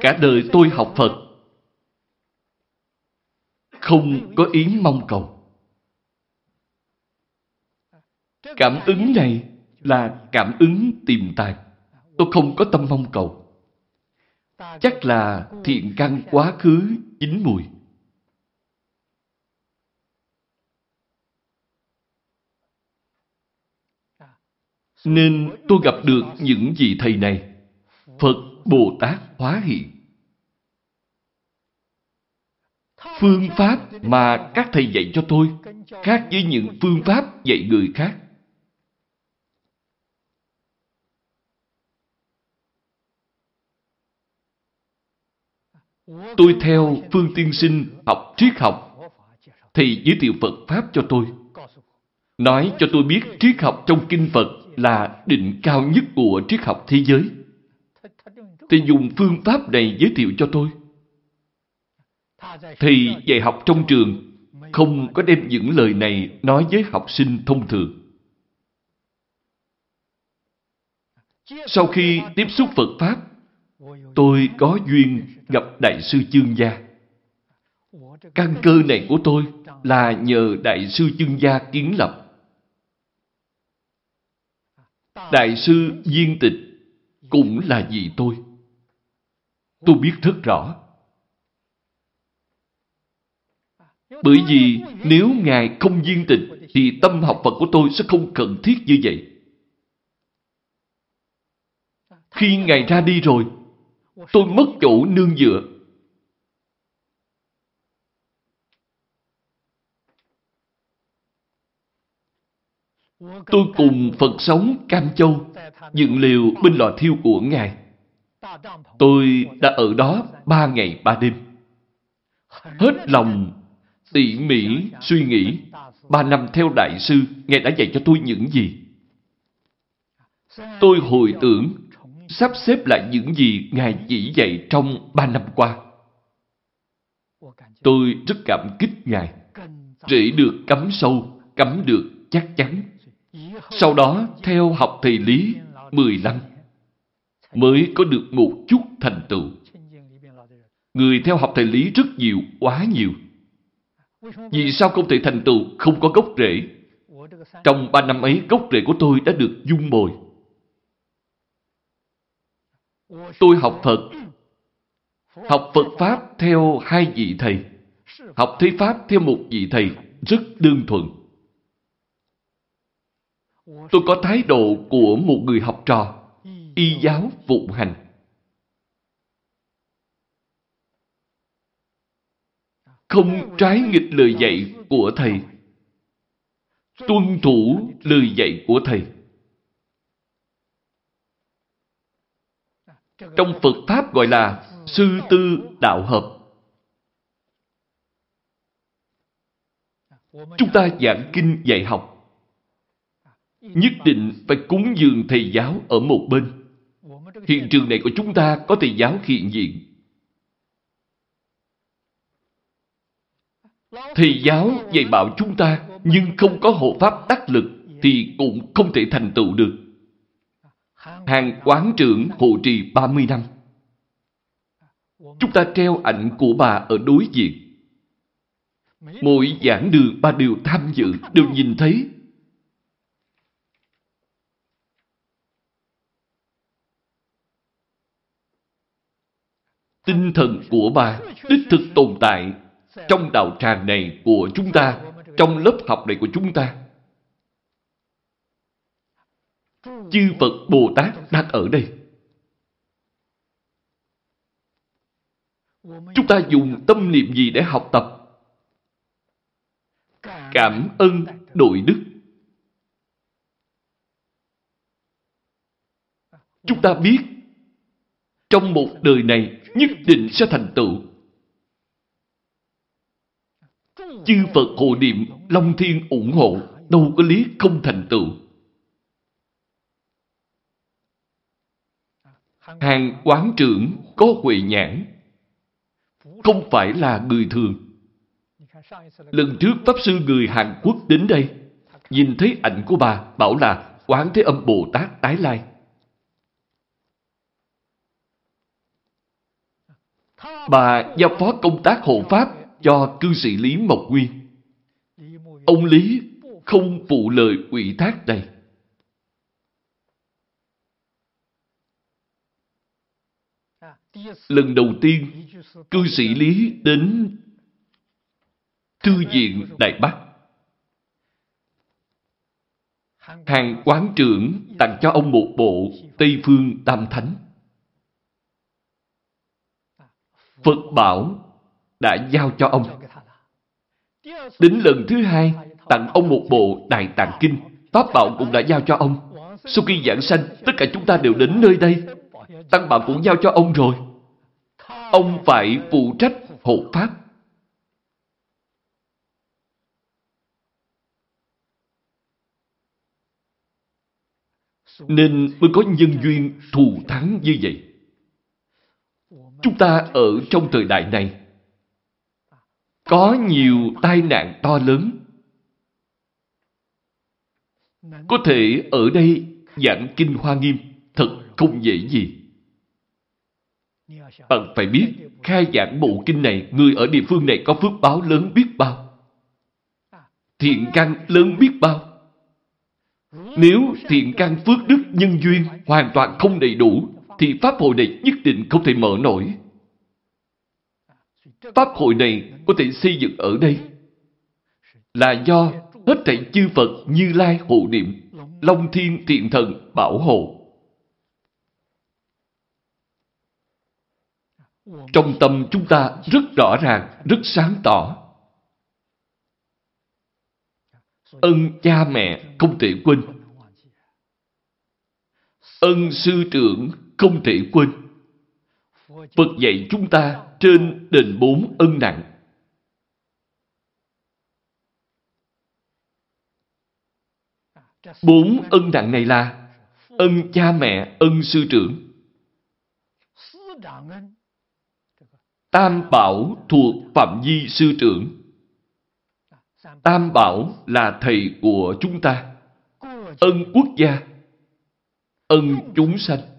Cả đời tôi học Phật, không có ý mong cầu. Cảm ứng này là cảm ứng tiềm tàng. Tôi không có tâm mong cầu. Chắc là thiện căn quá khứ chín mùi. Nên tôi gặp được những vị thầy này. Phật, Bồ Tát hóa hiện. Phương pháp mà các thầy dạy cho tôi khác với những phương pháp dạy người khác. Tôi theo Phương Tiên Sinh học triết học. thì giới thiệu Phật Pháp cho tôi. Nói cho tôi biết triết học trong Kinh Phật là đỉnh cao nhất của triết học thế giới. Thầy dùng phương pháp này giới thiệu cho tôi. Thầy dạy học trong trường không có đem những lời này nói với học sinh thông thường. Sau khi tiếp xúc Phật Pháp, tôi có duyên gặp Đại sư Chương Gia. Căn cơ này của tôi là nhờ Đại sư Chương Gia kiến lập. Đại sư Viên Tịch cũng là vì tôi. Tôi biết rất rõ. Bởi vì nếu Ngài không viên tịch thì tâm học Phật của tôi sẽ không cần thiết như vậy. Khi Ngài ra đi rồi, tôi mất chỗ nương dựa. Tôi cùng Phật sống Cam Châu, dựng liều bên lò thiêu của Ngài. Tôi đã ở đó ba ngày ba đêm. Hết lòng tỉ mỉ suy nghĩ, ba năm theo đại sư, ngài đã dạy cho tôi những gì tôi hồi tưởng, sắp xếp lại những gì ngài chỉ dạy trong ba năm qua tôi rất cảm kích ngài, rễ được cắm sâu, cắm được chắc chắn sau đó theo học thầy lý 10 năm mới có được một chút thành tựu người theo học thầy lý rất nhiều quá nhiều vì sao không thể thành tựu không có gốc rễ? Trong ba năm ấy, gốc rễ của tôi đã được dung bồi. Tôi học Phật. Học Phật Pháp theo hai vị thầy. Học Thế Pháp theo một vị thầy rất đơn thuần. Tôi có thái độ của một người học trò, y giáo phụng hành. Không trái nghịch lời dạy của Thầy. Tuân thủ lời dạy của Thầy. Trong Phật Pháp gọi là sư tư đạo hợp. Chúng ta giảng kinh dạy học nhất định phải cúng dường thầy giáo ở một bên. Hiện trường này của chúng ta có thầy giáo hiện diện. Thầy giáo dạy bảo chúng ta nhưng không có hộ pháp đắc lực thì cũng không thể thành tựu được. Hàng quán trưởng hộ trì 30 năm. Chúng ta treo ảnh của bà ở đối diện. Mỗi giảng đường bà đều tham dự, đều nhìn thấy tinh thần của bà đích thực tồn tại trong đạo tràng này của chúng ta, trong lớp học này của chúng ta. Chư Phật Bồ Tát đang ở đây. Chúng ta dùng tâm niệm gì để học tập? Cảm ơn đội đức. Chúng ta biết trong một đời này nhất định sẽ thành tựu. Chư Phật hộ niệm, Long Thiên ủng hộ, đâu có lý không thành tựu. Hàng quán trưởng có huệ nhãn, không phải là người thường. Lần trước Pháp Sư người Hàn Quốc đến đây, nhìn thấy ảnh của bà, bảo là Quán Thế Âm Bồ Tát tái lai. Bà giao phó công tác hộ pháp cho cư sĩ Lý Mộc Nguyên. Ông Lý không phụ lời ủy thác này. Lần đầu tiên, cư sĩ Lý đến Thư viện Đại Bắc. Hàng quán trưởng tặng cho ông một bộ Tây Phương Tam Thánh. Phật bảo đã giao cho ông. Đến lần thứ hai, tặng ông một bộ Đại Tạng Kinh. Pháp Bảo cũng đã giao cho ông. Sau khi giảng sanh, tất cả chúng ta đều đến nơi đây. Tăng Bảo cũng giao cho ông rồi. Ông phải phụ trách hộ Pháp. Nên mới có nhân duyên thù thắng như vậy. Chúng ta ở trong thời đại này có nhiều tai nạn to lớn. Có thể ở đây giảng kinh hoa nghiêm thật không dễ gì. Bạn phải biết, khai giảng bộ kinh này, người ở địa phương này có phước báo lớn biết bao. Thiện căn lớn biết bao. Nếu thiện căn phước đức nhân duyên hoàn toàn không đầy đủ, thì Pháp hội này nhất định không thể mở nổi. Pháp hội này có thể xây dựng ở đây là do hết thảy chư Phật Như Lai hộ niệm, Long Thiên Thiện Thần bảo hộ. Trong tâm chúng ta rất rõ ràng, rất sáng tỏ. Ân cha mẹ không thể quên. Ân sư trưởng không thể quên. Phật dạy chúng ta trên đền bốn ân nặng. Bốn ân nặng này là ân cha mẹ, ân sư trưởng. Tam bảo thuộc phạm vi sư trưởng. Tam bảo là thầy của chúng ta. Ân quốc gia, ân chúng sanh.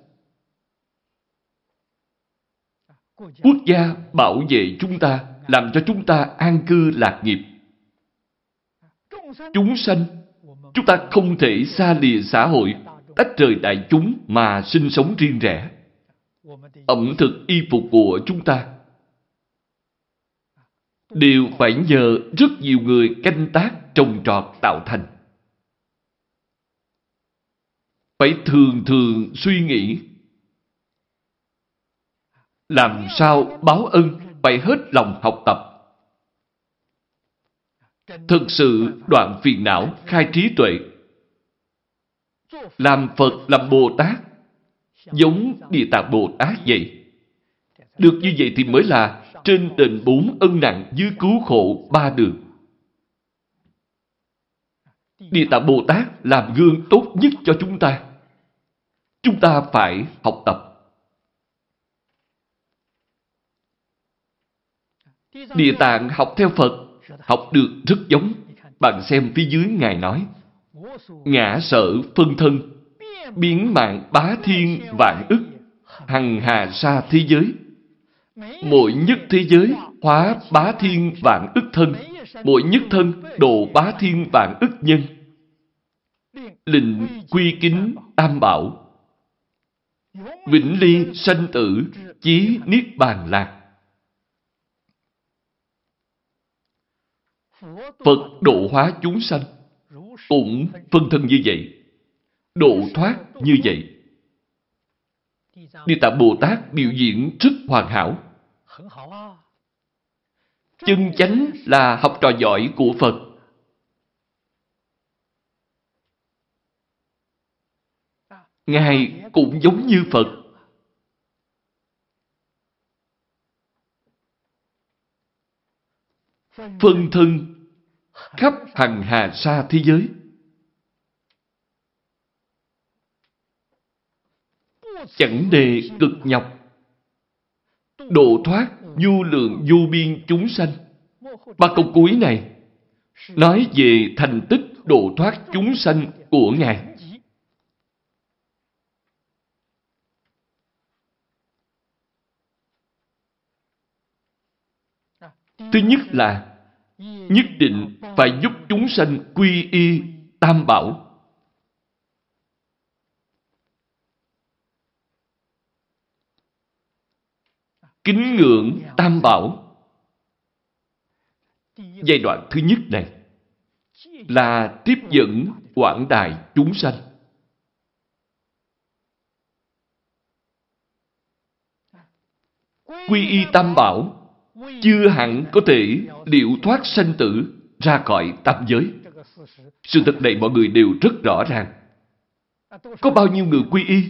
Quốc gia bảo vệ chúng ta, làm cho chúng ta an cư lạc nghiệp. Chúng sanh, chúng ta không thể xa lìa xã hội, tách rời đại chúng mà sinh sống riêng rẽ. Ẩm thực y phục của chúng ta đều phải nhờ rất nhiều người canh tác trồng trọt tạo thành. phải thường thường suy nghĩ làm sao báo ân phải hết lòng học tập. Thực sự đoạn phiền não khai trí tuệ. Làm phật, làm bồ tát, giống địa tạng bồ tát vậy. Được như vậy thì mới là trên đền bốn ân nặng dưới cứu khổ ba đường. Địa tạng bồ tát làm gương tốt nhất cho chúng ta. Chúng ta phải học tập. Địa tạng học theo phật, học được rất giống. Bạn xem phía dưới ngài nói, ngã sở phân thân, biến mạng bá thiên vạn ức, hằng hà sa thế giới. Mỗi nhất thế giới hóa bá thiên vạn ức thân, mỗi nhất thân độ bá thiên vạn ức nhân. Lịnh quy kính tam bảo. Vĩnh ly sanh tử, chí niết bàn lạc. Phật độ hóa chúng sanh cũng phân thân như vậy, độ thoát như vậy Địa Tạng Bồ Tát biểu diễn rất hoàn hảo. Chân chánh là học trò giỏi của Phật. Ngài cũng giống như Phật. Phân thân khắp hằng hà sa thế giới. Chẳng đề cực nhọc. Độ thoát du lượng du biên chúng sanh. Ba câu cuối này nói về thành tích độ thoát chúng sanh của Ngài. Thứ nhất là nhất định phải giúp chúng sanh quy y tam bảo. Kính ngưỡng tam bảo. Giai đoạn thứ nhất này là tiếp dẫn quảng đại chúng sanh. Quy y tam bảo chưa hẳn có thể liệu thoát sanh tử ra khỏi tam giới. Sự thật này mọi người đều rất rõ ràng. Có bao nhiêu người quy y,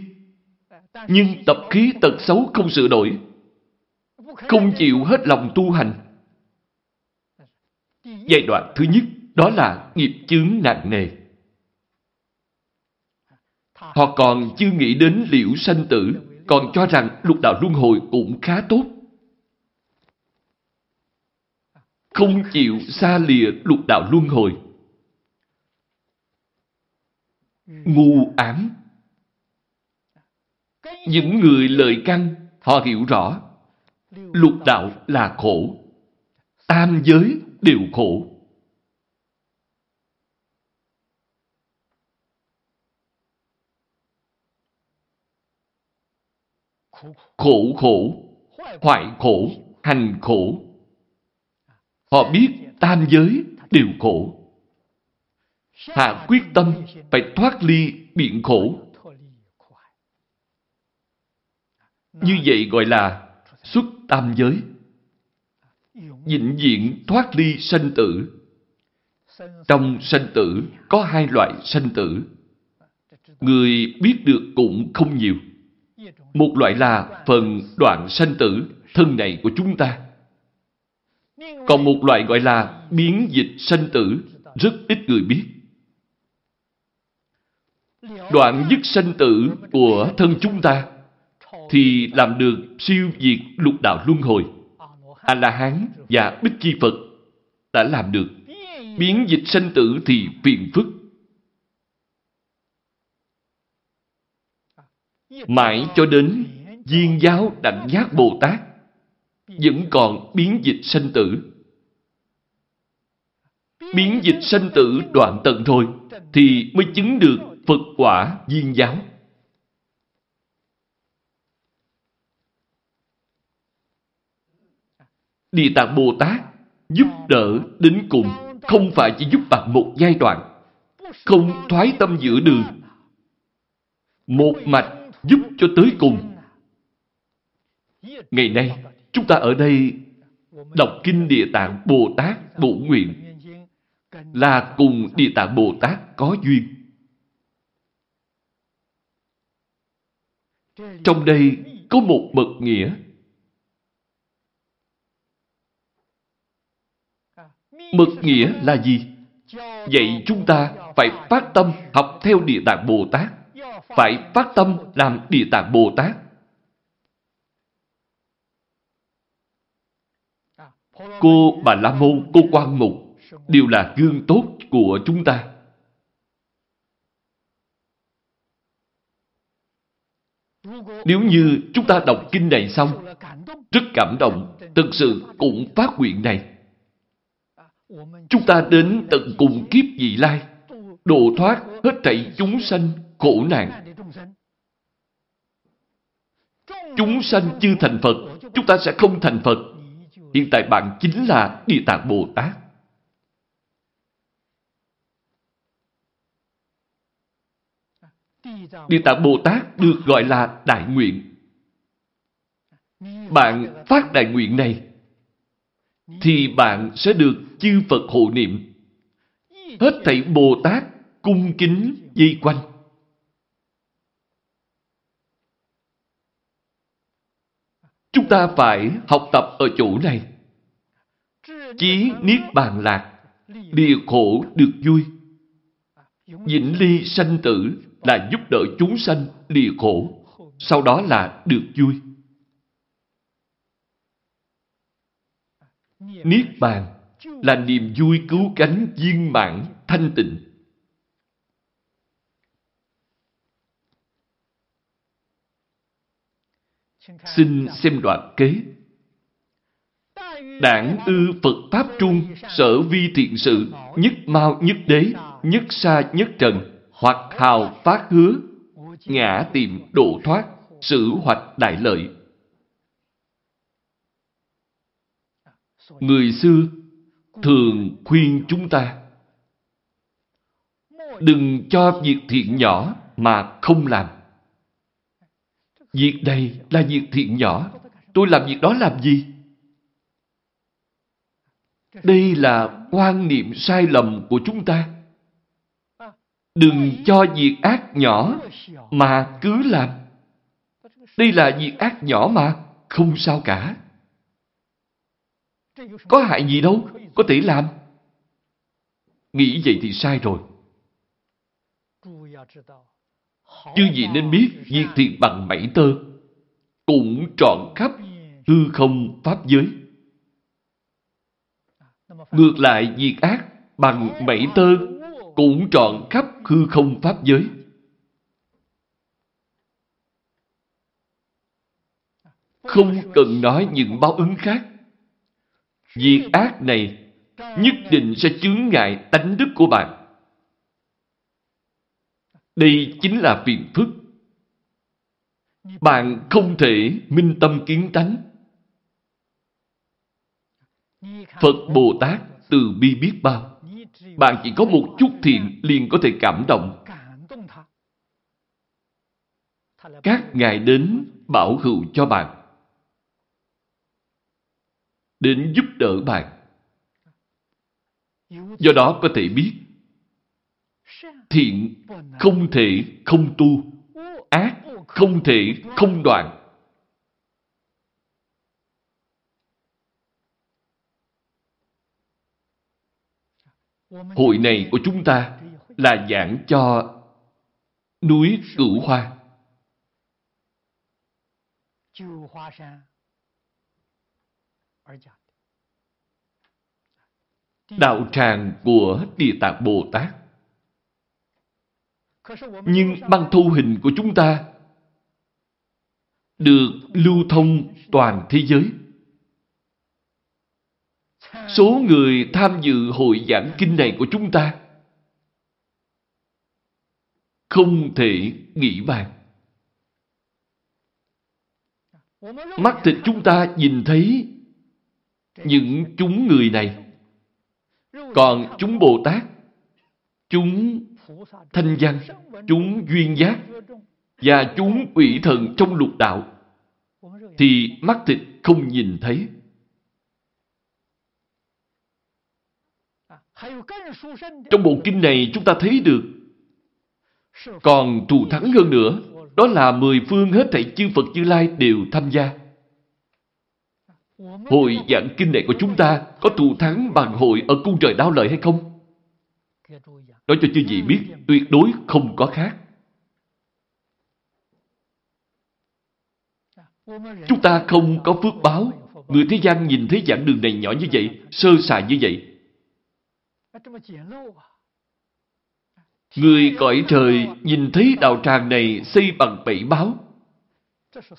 nhưng tập khí tật xấu không sửa đổi, không chịu hết lòng tu hành. Giai đoạn thứ nhất đó là nghiệp chướng nặng nề. Họ còn chưa nghĩ đến liễu sanh tử, còn cho rằng lục đạo luân hồi cũng khá tốt. Không chịu xa lìa lục đạo luân hồi. Ngu ám Những người lợi căn, họ hiểu rõ lục đạo là khổ. Tam giới đều khổ. Khổ khổ, hoại khổ, hành khổ, Họ biết tam giới đều khổ. Hạ quyết tâm phải thoát ly biện khổ. Như vậy gọi là xuất tam giới. dịnh diện thoát ly sanh tử. Trong sanh tử có hai loại sanh tử. Người biết được cũng không nhiều. Một loại là phần đoạn sanh tử, thân này của chúng ta. Còn một loại gọi là biến dịch sanh tử, rất ít người biết. Đoạn dứt sanh tử của thân chúng ta thì làm được siêu diệt lục đạo luân hồi. A-la-hán và Bích Chi Phật đã làm được. Biến dịch sanh tử thì phiền phức. Mãi cho đến viên giáo đảnh giác Bồ Tát vẫn còn biến dịch sanh tử. Biến dịch sanh tử đoạn tận thôi, thì mới chứng được Phật quả viên giáo. Địa Tạng Bồ Tát giúp đỡ đến cùng không phải chỉ giúp bạn một giai đoạn, không thoái tâm giữa đường. một mạch giúp cho tới cùng. Ngày nay, chúng ta ở đây đọc Kinh Địa Tạng Bồ Tát Bổ Nguyện là cùng Địa Tạng Bồ Tát có duyên. Trong đây có một mật nghĩa. Mật nghĩa là gì? Vậy chúng ta phải phát tâm học theo Địa Tạng Bồ Tát. Phải phát tâm làm Địa Tạng Bồ Tát. Cô Bà La Môn, cô Quan Mục đều là gương tốt của chúng ta. Nếu như chúng ta đọc kinh này xong, rất cảm động, thực sự cũng phát nguyện này. Chúng ta đến tận cùng kiếp vị lai, độ thoát hết thảy chúng sanh khổ nạn. Chúng sanh chưa thành Phật, chúng ta sẽ không thành Phật. Hiện tại bạn chính là Địa Tạng Bồ Tát. Địa Tạng Bồ Tát được gọi là đại nguyện. Bạn phát đại nguyện này, thì bạn sẽ được chư Phật hộ niệm. Hết thảy Bồ Tát cung kính dây quanh. Chúng ta phải học tập ở chỗ này. Chí Niết Bàn Lạc, địa khổ được vui. Vĩnh ly sanh tử là giúp đỡ chúng sanh địa khổ, sau đó là được vui. Niết bàn là niềm vui cứu cánh viên mãn thanh tịnh. Xin xem đoạn kế. Đảng ư Phật Pháp Trung sở vi thiện sự nhất mau nhất đế nhất xa nhất trần hoặc hào phát hứa, ngã tìm độ thoát, sự hoạch đại lợi. Người xưa thường khuyên chúng ta đừng cho việc thiện nhỏ mà không làm. Việc này là việc thiện nhỏ, tôi làm việc đó làm gì? Đây là quan niệm sai lầm của chúng ta. Đừng cho việc ác nhỏ mà cứ làm. Đây là việc ác nhỏ mà, không sao cả. Có hại gì đâu, có thể làm. Nghĩ vậy thì sai rồi. Chứ gì nên biết việc thiện bằng mảy tơ, cũng trọn khắp hư không pháp giới. Ngược lại, việc ác bằng mảy tơ cũng trọn khắp hư không pháp giới. Không cần nói những báo ứng khác. Việc ác này nhất định sẽ chướng ngại tánh đức của bạn. Đây chính là phiền phức. Bạn không thể minh tâm kiến tánh. Phật Bồ Tát từ bi biết bao. Bạn chỉ có một chút thiện liền có thể cảm động. Các ngài đến bảo hữu cho bạn. Đến giúp đỡ bạn. Do đó có thể biết thiện không thể không tu, ác không thể không đoạn. Hội này của chúng ta là giảng cho núi Cửu Hoa. Đạo tràng của Địa Tạng Bồ Tát. Nhưng băng thu hình của chúng ta được lưu thông toàn thế giới. Số người tham dự hội giảng kinh này của chúng ta không thể nghĩ bàn. Mắt thịt chúng ta nhìn thấy những chúng người này. Còn chúng Bồ Tát, chúng thanh văn, chúng duyên giác, và chúng ủy thần trong lục đạo thì mắt thịt không nhìn thấy. Trong bộ kinh này chúng ta thấy được còn thù thắng hơn nữa đó là mười phương hết thảy chư Phật Như Lai đều tham gia. Hội giảng kinh này của chúng ta có thù thắng bằng hội ở cung trời đao lợi hay không? Nói cho chư vị biết, tuyệt đối không có khác. Chúng ta không có phước báo. Người thế gian nhìn thấy giảng đường này nhỏ như vậy, sơ sài như vậy. Người cõi trời nhìn thấy đạo tràng này xây bằng bảy báo.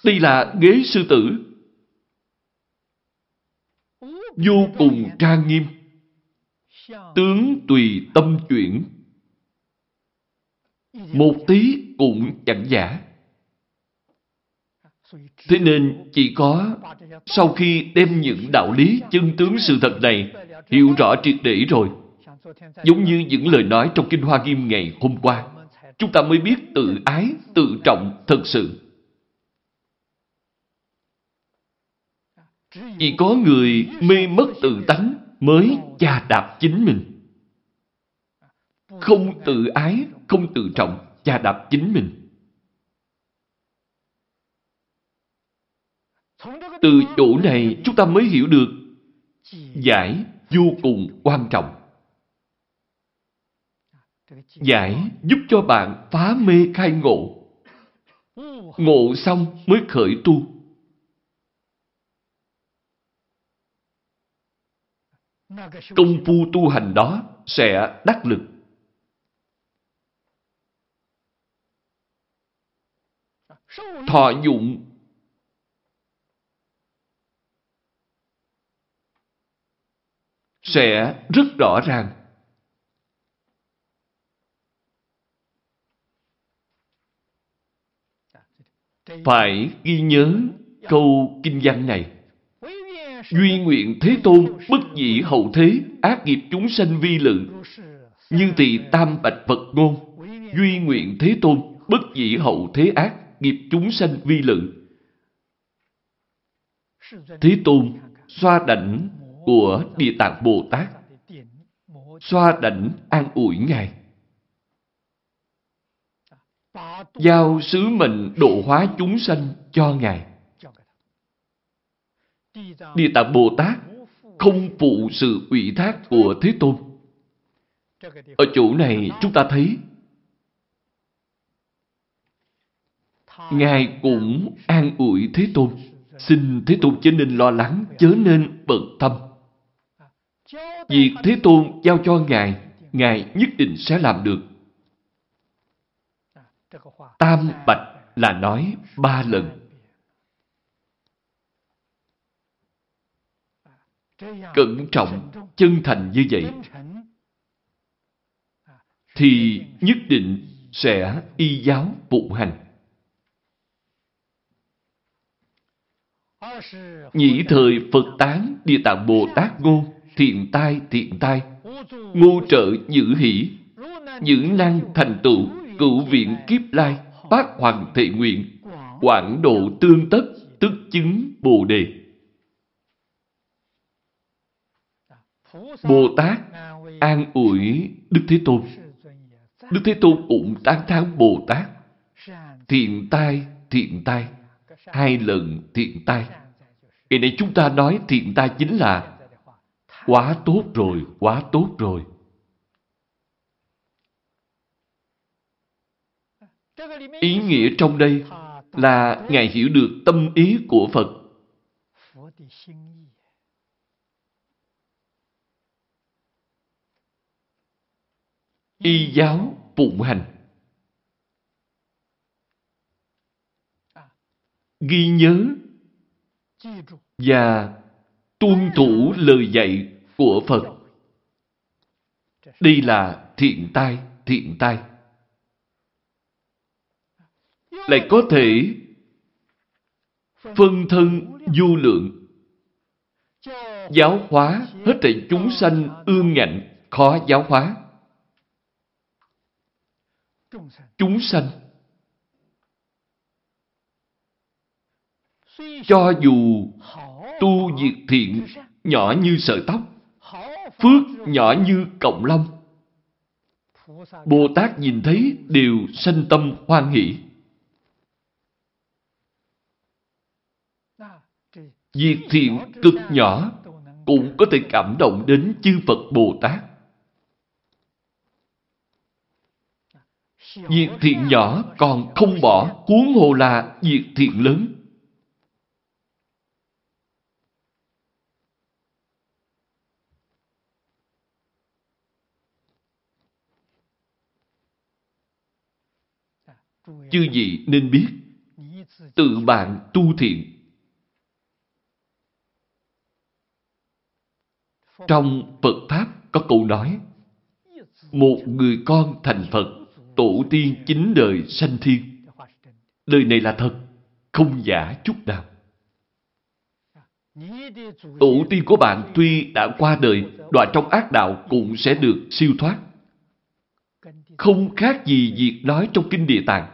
Đây là ghế sư tử. Vô cùng trang nghiêm. Tướng tùy tâm chuyển. Một tí cũng chẳng giả. Thế nên chỉ có sau khi đem những đạo lý chân tướng sự thật này hiểu rõ triệt để rồi, giống như những lời nói trong Kinh Hoa Nghiêm ngày hôm qua, chúng ta mới biết tự ái, tự trọng thật sự. Chỉ có người mê mất tự tánh mới chà đạp chính mình. Không tự ái, không tự trọng, chà đạp chính mình. Từ chỗ này chúng ta mới hiểu được giải vô cùng quan trọng. Giải giúp cho bạn phá mê khai ngộ. Ngộ xong mới khởi tu. Công phu tu hành đó sẽ đắc lực. Thọ dụng sẽ rất rõ ràng. Phải ghi nhớ câu kinh văn này. Duy nguyện Thế Tôn bất dĩ hậu thế, ác nghiệp chúng sanh vi lượng. Như thì tam bạch Phật ngôn. Duy nguyện Thế Tôn bất dĩ hậu thế ác, nghiệp chúng sanh vi lượng. Thế Tôn xoa đảnh của Địa Tạng Bồ Tát xoa đảnh an ủi Ngài. Giao sứ mệnh độ hóa chúng sanh cho Ngài. Địa Tạng Bồ Tát không phụ sự ủy thác của Thế Tôn. Ở chỗ này chúng ta thấy Ngài cũng an ủi Thế Tôn. Xin Thế Tôn chớ nên lo lắng, chớ nên bận tâm. Việc Thế Tôn giao cho Ngài, Ngài nhất định sẽ làm được. Tam bạch là nói ba lần. Cẩn trọng, chân thành như vậy, thì nhất định sẽ y giáo phụng hành. Nhĩ thời Phật tán Địa Tạng Bồ Tát ngôn thiện tai thiện tai, ngu trợ nhữ hỷ, nhữ năng thành tựu, cửu viện kiếp lai, bát hoàng thệ nguyện, quảng độ tương tất, tức chứng Bồ Đề. Bồ Tát an ủi Đức Thế Tôn. Đức Thế Tôn cũng tán thán Bồ Tát. Thiện tai, thiện tai, hai lần thiện tai. Ngày nay chúng ta nói thiện tai chính là Quá tốt rồi, quá tốt rồi. Ý nghĩa trong đây là Ngài hiểu được tâm ý của Phật. Y giáo phụng hành. Ghi nhớ và tuân thủ lời dạy của Phật. Đây là thiện tai, thiện tai. Lại có thể phân thân du lượng, giáo hóa hết thảy chúng sanh ương ngạnh, khó giáo hóa. Chúng sanh Cho dù tu diệt thiện nhỏ như sợi tóc, phước nhỏ như cộng long, Bồ Tát nhìn thấy đều sanh tâm hoan hỷ. Việc thiện cực nhỏ cũng có thể cảm động đến chư Phật Bồ Tát. Việc thiện nhỏ còn không bỏ, huống hồ là việc thiện lớn. Chư vị nên biết, tự bạn tu thiện. Trong Phật Pháp có câu nói, một người con thành Phật, tổ tiên chín đời sanh thiên. Lời này là thật, không giả chút nào. Tổ tiên của bạn tuy đã qua đời, đoạn trong ác đạo cũng sẽ được siêu thoát. Không khác gì việc nói trong Kinh Địa Tạng.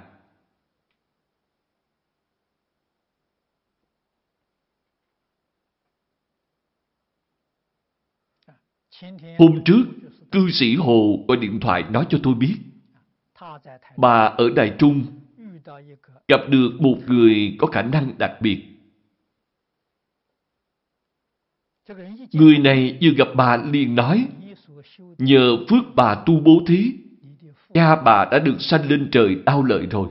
Hôm trước, cư sĩ Hồ gọi điện thoại nói cho tôi biết. Bà ở Đài Trung gặp được một người có khả năng đặc biệt. Người này vừa gặp bà liền nói, nhờ phước bà tu bố thí, cha bà đã được sanh lên trời đau lợi rồi.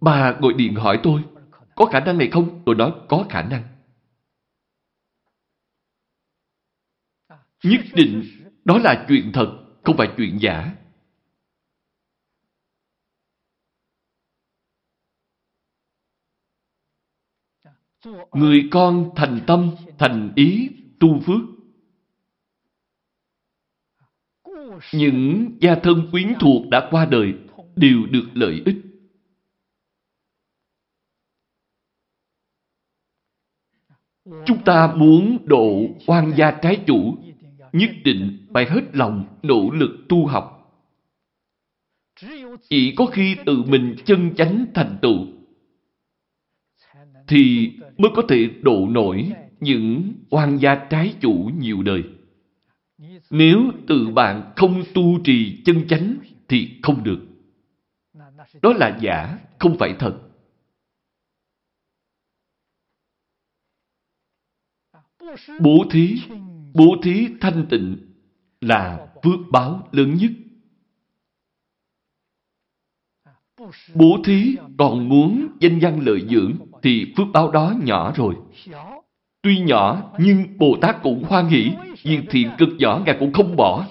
Bà gọi điện hỏi tôi, có khả năng này không? Tôi nói có khả năng. Nhất định đó là chuyện thật, không phải chuyện giả. Người con thành tâm, thành ý, tu phước. Những gia thân quyến thuộc đã qua đời đều được lợi ích. Chúng ta muốn độ oan gia trái chủ nhất định phải hết lòng nỗ lực tu học. Chỉ có khi tự mình chân chánh thành tựu thì mới có thể độ nổi những oan gia trái chủ nhiều đời. Nếu tự bạn không tu trì chân chánh thì không được. Đó là giả, không phải thật. Bố thí Bố thí thanh tịnh là phước báo lớn nhất. Bố thí còn muốn danh văn lợi dưỡng thì phước báo đó nhỏ rồi. Tuy nhỏ nhưng Bồ Tát cũng hoan hỷ, việc thiện cực nhỏ Ngài cũng không bỏ.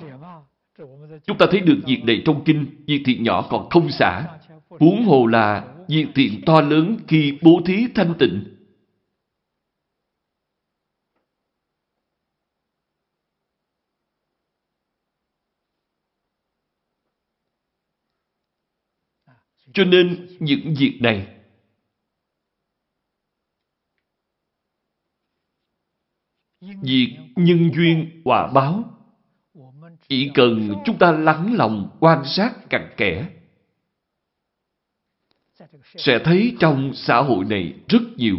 Chúng ta thấy được việc này trong kinh, việc thiện nhỏ còn không xả. Huống hồ là việc thiện to lớn khi bố thí thanh tịnh Cho nên những việc này Việc nhân duyên quả báo Chỉ cần chúng ta lắng lòng quan sát cặn kẽ Sẽ thấy trong xã hội này rất nhiều.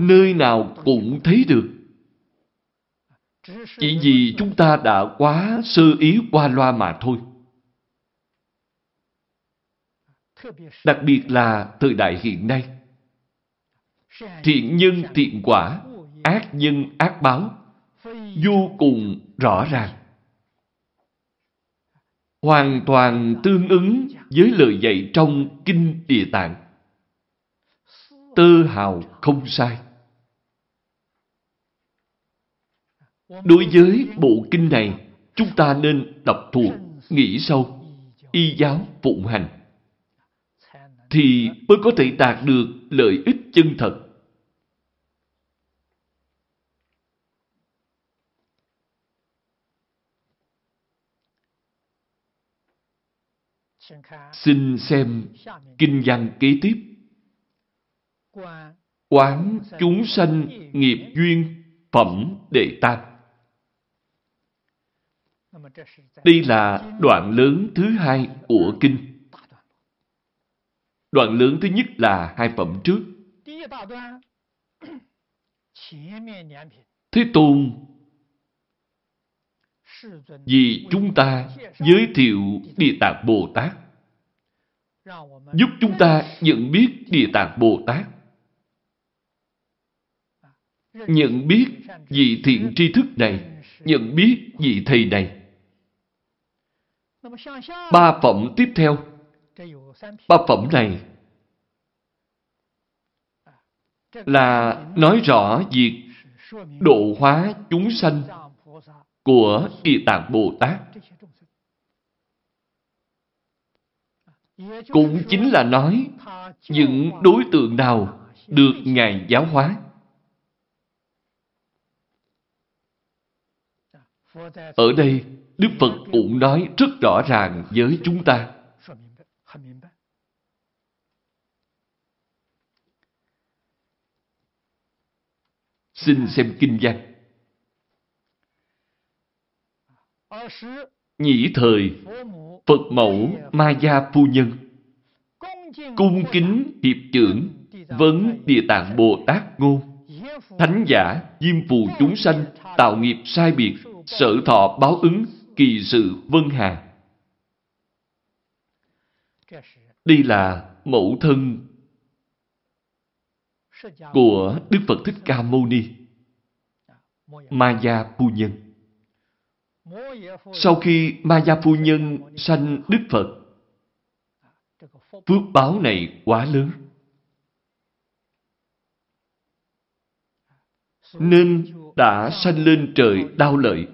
Nơi nào cũng thấy được chỉ vì chúng ta đã quá sơ ý qua loa mà thôi. Đặc biệt là thời đại hiện nay. Thiện nhân thiện quả, ác nhân ác báo, vô cùng rõ ràng. Hoàn toàn tương ứng với lời dạy trong Kinh Địa Tạng. Tơ hào không sai. Đối với bộ kinh này, chúng ta nên đọc thuộc, nghĩ sâu, y giáo phụng hành. Thì mới có thể đạt được lợi ích chân thật. Xin xem kinh văn kế tiếp. Quán chúng sanh nghiệp duyên phẩm đệ tam. Đây là đoạn lớn thứ hai của kinh. Đoạn lớn thứ nhất là hai phẩm trước. Thế Tôn, vì chúng ta giới thiệu Địa Tạng Bồ Tát, giúp chúng ta nhận biết Địa Tạng Bồ Tát, nhận biết vị thiện tri thức này, nhận biết vị thầy này ba phẩm tiếp theo ba phẩm này là nói rõ việc độ hóa chúng sanh của Địa Tạng Bồ Tát. Cũng chính là nói những đối tượng nào được Ngài giáo hóa. Ở đây, Đức Phật cũng nói rất rõ ràng với chúng ta. Xin xem kinh văn. Nhĩ thời, Phật mẫu Ma Gia Phu Nhân Cung kính hiệp trưởng Vấn Địa Tạng Bồ Tát Ngôn Thánh giả, diêm phù chúng sanh Tạo nghiệp sai biệt Sở thọ báo ứng Kỳ sự vân hà. Đây là mẫu thân của Đức Phật Thích Ca Mâu Ni Maya Phu Nhân. Sau khi Maya Phu Nhân sanh Đức Phật, phước báo này quá lớn. Nên đã sanh lên trời đau lợi,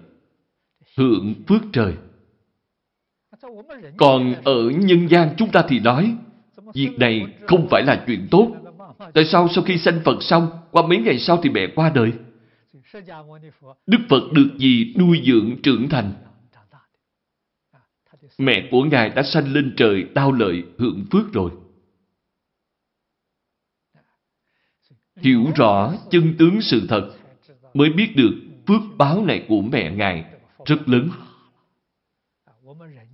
hưởng phước trời. Còn ở nhân gian chúng ta thì nói, việc này không phải là chuyện tốt. Tại sao sau khi sanh Phật xong, qua mấy ngày sau thì mẹ qua đời? Đức Phật được gì nuôi dưỡng trưởng thành? Mẹ của Ngài đã sanh lên trời đau lợi hưởng phước rồi. Hiểu rõ chân tướng sự thật mới biết được phước báo này của mẹ Ngài rất lớn.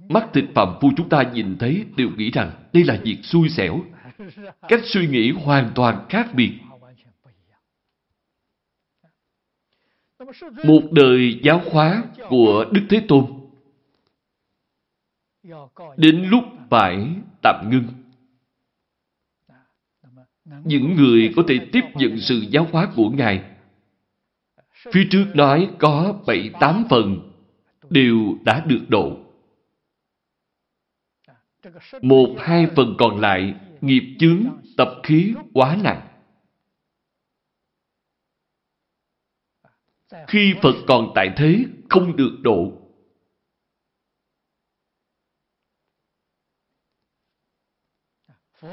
Mắt thịt phạm phu chúng ta nhìn thấy đều nghĩ rằng đây là việc xui xẻo. Cách suy nghĩ hoàn toàn khác biệt. Một đời giáo hóa của Đức Thế Tôn đến lúc phải tạm ngưng. Những người có thể tiếp nhận sự giáo hóa của Ngài Phía trước nói có bảy tám phần đều đã được độ. Một hai phần còn lại nghiệp chướng tập khí quá nặng. Khi Phật còn tại thế không được độ.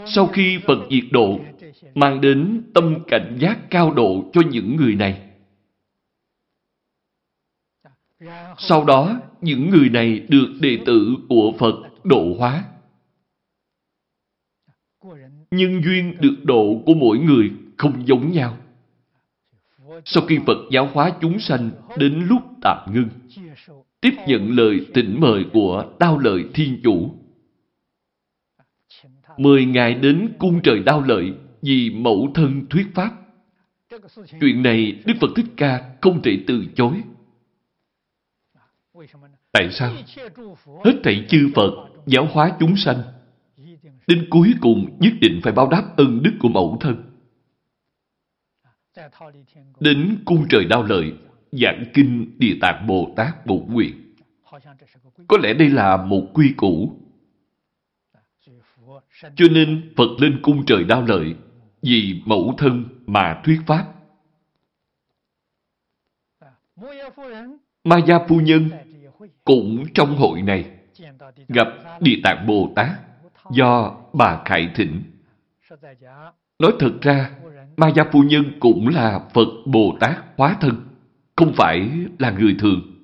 Sau khi Phật diệt độ, mang đến tâm cảnh giác cao độ cho những người này. Sau đó, những người này được đệ tử của Phật độ hóa. Nhưng duyên được độ của mỗi người không giống nhau. Sau khi Phật giáo hóa chúng sanh đến lúc tạm ngưng, tiếp nhận lời tỉnh mời của đao lợi thiên chủ. Mời Ngài đến cung trời đao lợi vì mẫu thân thuyết pháp. Chuyện này Đức Phật Thích Ca không thể từ chối. Tại sao? Hết thảy chư Phật giáo hóa chúng sanh. Đến cuối cùng nhất định phải báo đáp ân đức của mẫu thân. Đến cung trời đao lợi, giảng kinh Địa Tạng Bồ Tát Bổn Nguyện. Có lẽ đây là một quy củ. Cho nên Phật lên cung trời đao lợi vì mẫu thân mà thuyết pháp. Ma Gia Phu Nhân cũng trong hội này gặp Địa Tạng Bồ Tát do bà Khải Thịnh. Nói thật ra, Ma Gia Phu Nhân cũng là Phật Bồ Tát hóa thân, không phải là người thường.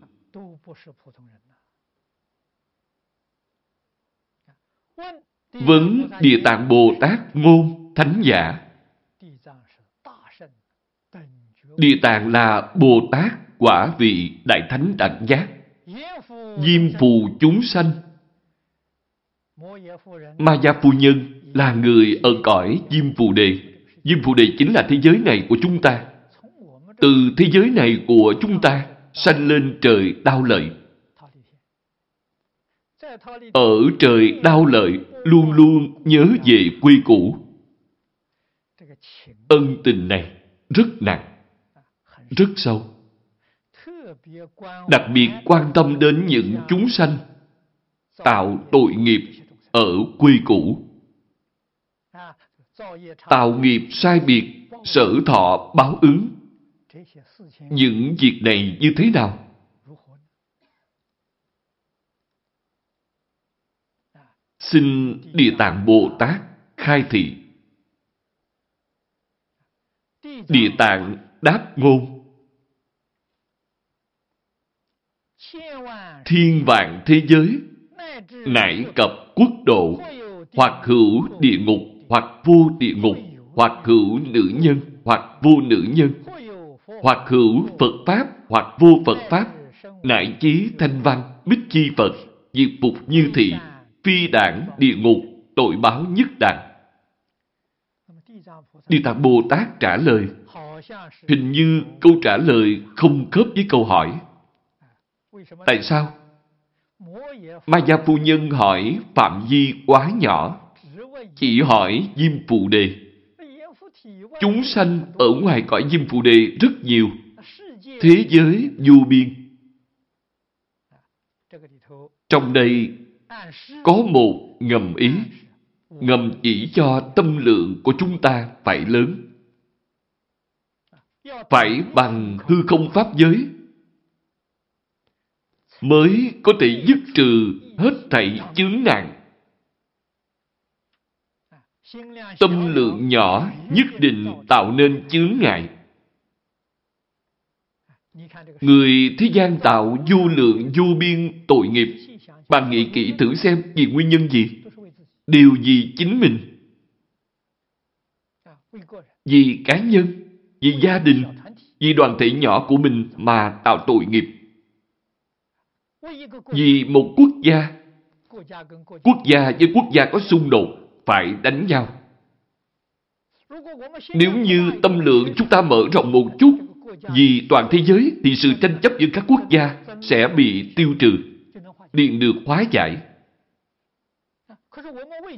Vấn Địa Tạng Bồ Tát ngôn thánh giả. Địa Tạng là Bồ Tát quả vị Đại Thánh Đẳng Giác. Diêm phù chúng sanh. Ma gia phu nhân là người ở cõi Diêm phù đề. Diêm phù đề chính là thế giới này của chúng ta. Từ thế giới này của chúng ta sanh lên trời đau lợi. Ở trời đau lợi luôn luôn nhớ về quy củ. Ân tình này rất nặng, rất sâu. Đặc biệt quan tâm đến những chúng sanh tạo tội nghiệp ở quy củ. Tạo nghiệp sai biệt, sở thọ báo ứng. Những việc này như thế nào? Xin Địa Tạng Bồ Tát khai thị. Địa Tạng đáp ngôn. Thiên vạn thế giới, nải cập quốc độ, hoặc hữu địa ngục, hoặc vô địa ngục, hoặc hữu nữ nhân, hoặc vô nữ nhân, hoặc hữu Phật Pháp, hoặc vô Phật Pháp, nại chí thanh văn, bích chi Phật, diệt phục như thị, phi đảng địa ngục, tội báo nhất đẳng. Địa Tạng Bồ Tát trả lời, hình như câu trả lời không khớp với câu hỏi. Tại sao? Ma Gia Phu Nhân hỏi phạm vi quá nhỏ, chỉ hỏi Diêm Phù Đề. Chúng sanh ở ngoài cõi Diêm Phù Đề rất nhiều, thế giới vô biên. Trong đây có một ngầm ý, ngầm chỉ cho tâm lượng của chúng ta phải lớn. Phải bằng hư không pháp giới mới có thể dứt trừ hết thảy chướng nạn. Tâm lượng nhỏ nhất định tạo nên chướng ngại. Người thế gian tạo vô lượng vô biên tội nghiệp. Bạn nghĩ kỹ thử xem vì nguyên nhân gì? Điều gì chính mình? Vì cá nhân, vì gia đình, vì đoàn thể nhỏ của mình mà tạo tội nghiệp. Vì một quốc gia, quốc gia với quốc gia có xung đột, phải đánh nhau. Nếu như tâm lượng chúng ta mở rộng một chút, vì toàn thế giới thì sự tranh chấp giữa các quốc gia sẽ bị tiêu trừ, liền được hóa giải.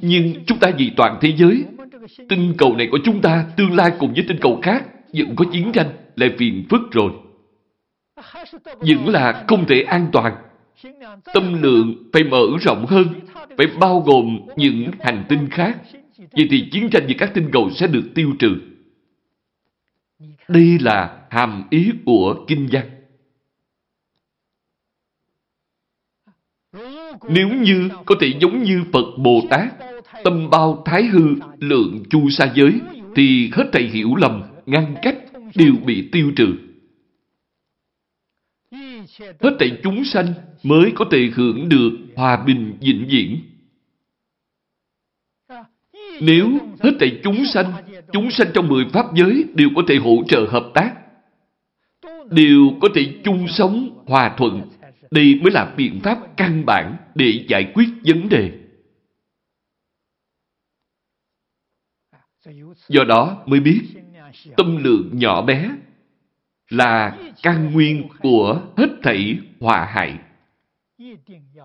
Nhưng chúng ta vì toàn thế giới, tinh cầu này của chúng ta tương lai cùng với tinh cầu khác vẫn có chiến tranh, lại phiền phức rồi. Vẫn là không thể an toàn. Tâm lượng phải mở rộng hơn, phải bao gồm những hành tinh khác. Vậy thì chiến tranh giữa các tinh cầu sẽ được tiêu trừ. Đây là hàm ý của kinh văn. Nếu như có thể giống như Phật Bồ Tát, tâm bao thái hư, lượng chu sa giới, thì hết thầy hiểu lầm, ngăn cách đều bị tiêu trừ. Hết thảy chúng sanh mới có thể hưởng được hòa bình vĩnh viễn. Nếu hết thảy chúng sanh, chúng sanh trong mười pháp giới đều có thể hỗ trợ hợp tác, đều có thể chung sống hòa thuận, đây mới là biện pháp căn bản để giải quyết vấn đề. Do đó mới biết tâm lượng nhỏ bé là căn nguyên của hết thảy hòa hại.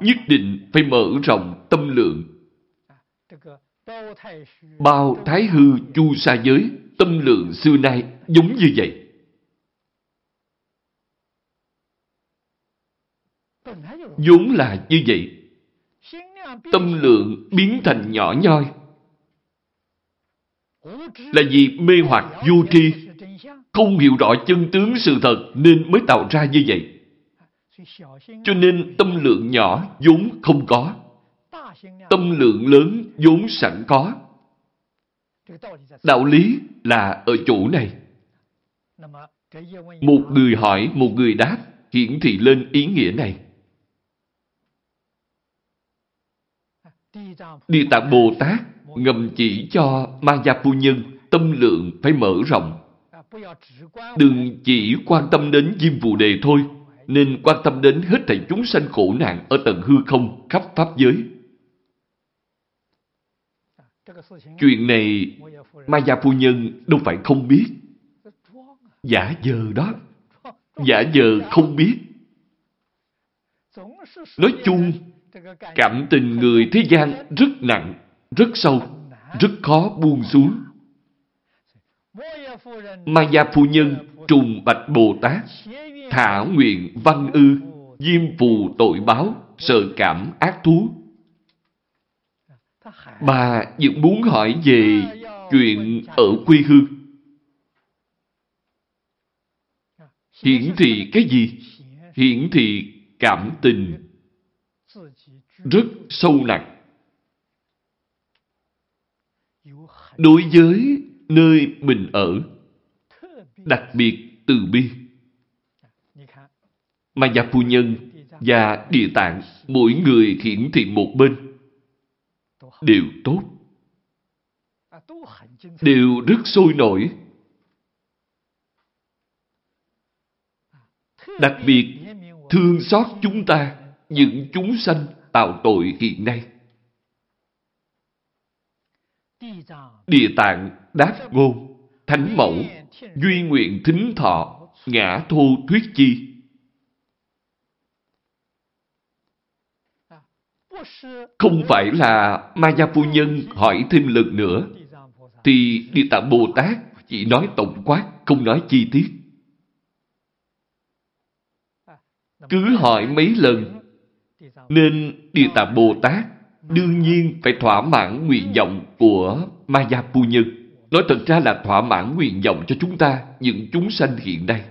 Nhất định phải mở rộng tâm lượng. Bao thái hư chu sa giới, tâm lượng xưa nay giống như vậy. vốn là như vậy. Tâm lượng biến thành nhỏ nhoi. Là vì mê hoặc vô tri, không hiểu rõ chân tướng sự thật nên mới tạo ra như vậy. Cho nên tâm lượng nhỏ vốn không có. Tâm lượng lớn vốn sẵn có. Đạo lý là ở chỗ này. Một người hỏi, một người đáp, hiển thị lên ý nghĩa này. Địa Tạng Bồ Tát ngầm chỉ cho Ma Gia Phu Nhân tâm lượng phải mở rộng. Đừng chỉ quan tâm đến Diêm Phù Đề thôi, nên quan tâm đến hết thảy chúng sanh khổ nạn ở tận hư không khắp pháp giới. Chuyện này Maya phu nhân đâu phải không biết. Giả giờ đó. Giả giờ không biết. Nói chung, cảm tình người thế gian rất nặng, rất sâu, rất khó buông xuống. Maya phu nhân trùng bạch Bồ Tát, thả nguyện văn ư, diêm phù tội báo, sợ cảm ác thú. Bà vẫn muốn hỏi về chuyện ở quê hương. Hiển thị cái gì? Hiển thị cảm tình rất sâu nặng. Đối với nơi mình ở, đặc biệt từ bi. Mà gia phu nhân và địa tạng mỗi người hiển thị một bên. Đều tốt. Đều rất sôi nổi. Đặc biệt, thương xót chúng ta, những chúng sanh tạo tội hiện nay. Địa tạng đáp ngôn, thánh mẫu, duy nguyện thính thọ, ngã thô thuyết chi. Không phải là Maya phu nhân hỏi thêm lần nữa. Thì Địa Tạng Bồ Tát chỉ nói tổng quát, không nói chi tiết. Cứ hỏi mấy lần, nên Địa Tạng Bồ Tát đương nhiên phải thỏa mãn nguyện vọng của Maya phu nhân. Nói thật ra là thỏa mãn nguyện vọng cho chúng ta, những chúng sanh hiện nay.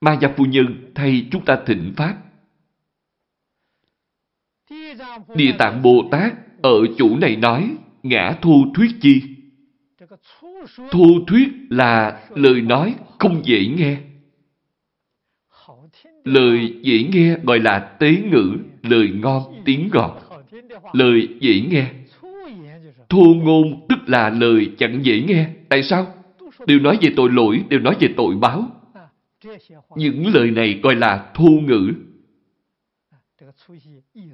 Maya phu nhân thay chúng ta thịnh pháp. Địa Tạng Bồ Tát ở chủ này nói ngã thu thuyết chi? Thu thuyết là lời nói không dễ nghe. Lời dễ nghe gọi là tế ngữ, lời ngon, tiếng ngọt. Lời dễ nghe. Thô ngôn tức là lời chẳng dễ nghe. Tại sao? Đều nói về tội lỗi, đều nói về tội báo. Những lời này gọi là thô ngữ,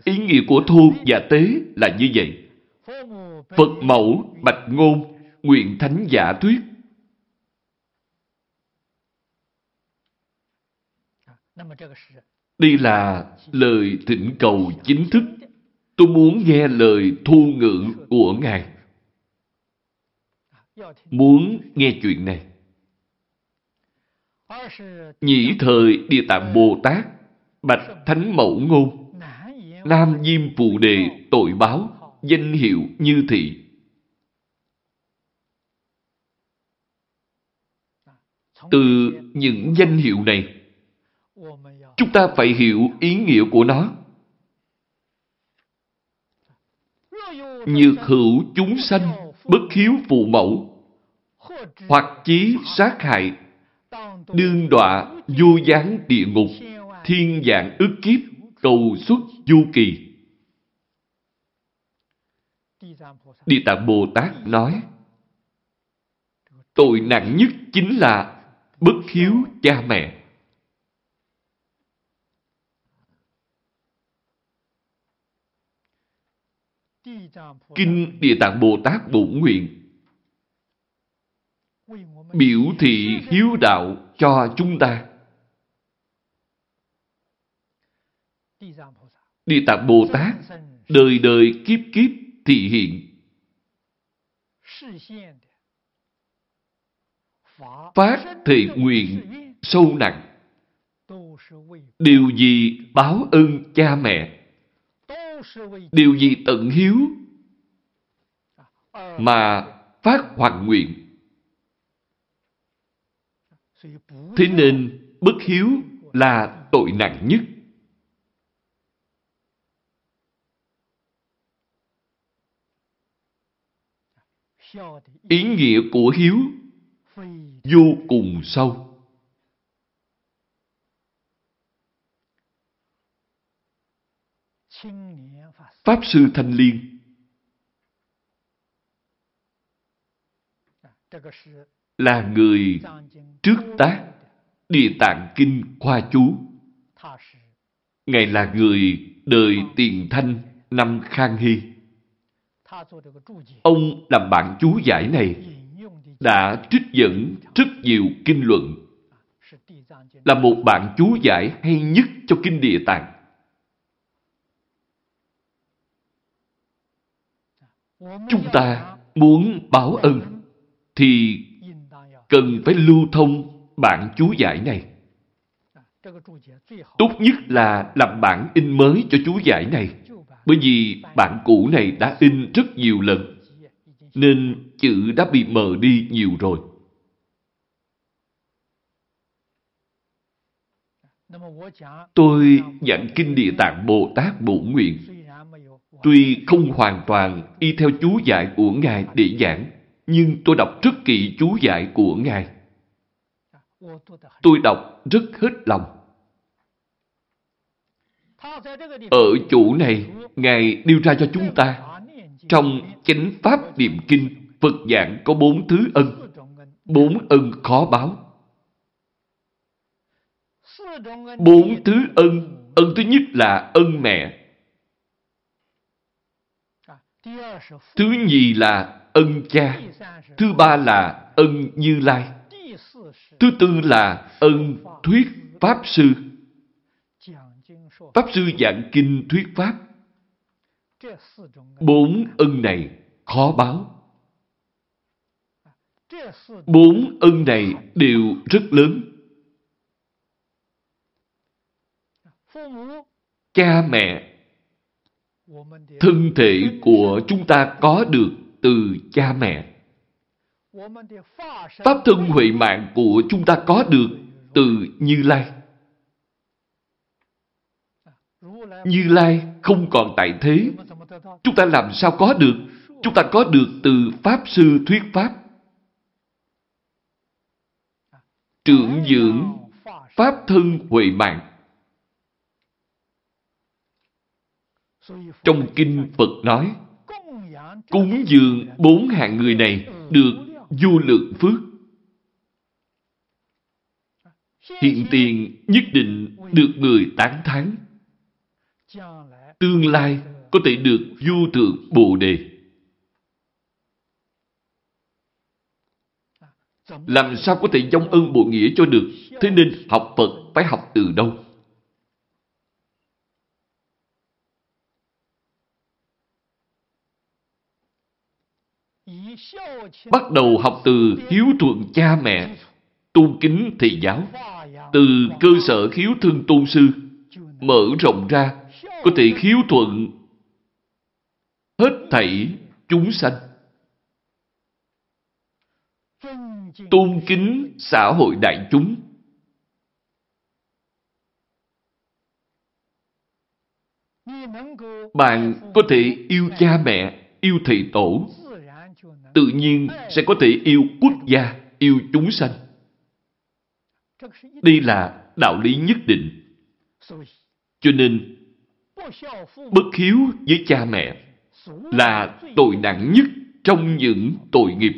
Ý nghĩa của thu và tế là như vậy. Phật mẫu, bạch ngôn, nguyện thánh giả thuyết. Đây là lời thỉnh cầu chính thức. Tôi muốn nghe lời thu ngữ của Ngài. Muốn nghe chuyện này. Nhĩ thời Địa Tạng Bồ Tát Bạch Thánh Mẫu Ngôn Nam Diêm Phụ Đề Tội Báo, Danh hiệu như thị. Từ những danh hiệu này, Chúng ta phải hiểu ý nghĩa của nó. Nhược hữu chúng sanh, Bất hiếu phụ mẫu, Hoặc chí sát hại, Đương đọa vô gián địa ngục, thiên dạng ức kiếp, cầu xuất du kỳ. Địa Tạng Bồ Tát nói, tội nặng nhất chính là bất hiếu cha mẹ. Kinh Địa Tạng Bồ Tát Bổn Nguyện biểu thị hiếu đạo cho chúng ta. Địa Tạng Bồ Tát, đời đời kiếp kiếp thị hiện. Phát thệ nguyện sâu nặng. Điều gì báo ơn cha mẹ. Điều gì tận hiếu mà phát hoàn nguyện. Thế nên bất hiếu là tội nặng nhất. Ý nghĩa của hiếu vô cùng sâu. Pháp Sư Thanh Liên là người trước tác Địa Tạng Kinh Khoa Chú Ngài là người đời tiền thanh năm Khang Hy. Ông làm bản chú giải này đã trích dẫn rất nhiều kinh luận là một bản chú giải hay nhất cho Kinh Địa Tạng. Chúng ta muốn báo ân thì cần phải lưu thông bản chú giải này. Tốt nhất là làm bản in mới cho chú giải này, bởi vì bản cũ này đã in rất nhiều lần, nên chữ đã bị mờ đi nhiều rồi. Tôi giảng Kinh Địa Tạng Bồ Tát Bổn Nguyện. Tuy không hoàn toàn y theo chú giải của Ngài để giảng, nhưng tôi đọc rất kỹ chú giải của Ngài. Tôi đọc rất hết lòng. Ở chỗ này, Ngài đưa ra cho chúng ta, trong chánh pháp niệm kinh, Phật giảng có bốn thứ ân. Bốn ân khó báo. Bốn thứ ân. Ân thứ nhất là ân mẹ. Thứ nhì là ân cha. Thứ ba là ân như lai. Thứ tư là ân thuyết Pháp Sư. Pháp Sư giảng kinh thuyết Pháp. Bốn ân này khó báo. Bốn ân này đều rất lớn. Cha mẹ Thân thể của chúng ta có được từ cha mẹ. Pháp thân huệ mạng của chúng ta có được từ Như Lai. Như Lai không còn tại thế. Chúng ta làm sao có được? Chúng ta có được từ Pháp Sư Thuyết Pháp. Trưởng dưỡng Pháp thân huệ mạng. Trong Kinh Phật nói, cúng dường bốn hạng người này được vô lượng phước. Hiện tiền nhất định được người tán thán. Tương lai có thể được vô thượng Bồ Đề. Làm sao có thể dông ân bộ nghĩa cho được? Thế nên học Phật phải học từ đâu? Bắt đầu học từ hiếu thuận cha mẹ, tôn kính thầy giáo. Từ cơ sở hiếu thương tôn sư, mở rộng ra, có thể khiếu thuận hết thảy chúng sanh. Tôn kính xã hội đại chúng. Bạn có thể yêu cha mẹ, yêu thầy tổ, tự nhiên sẽ có thể yêu quốc gia, yêu chúng sanh. Đây là đạo lý nhất định. Cho nên, bất hiếu với cha mẹ là tội nặng nhất trong những tội nghiệp.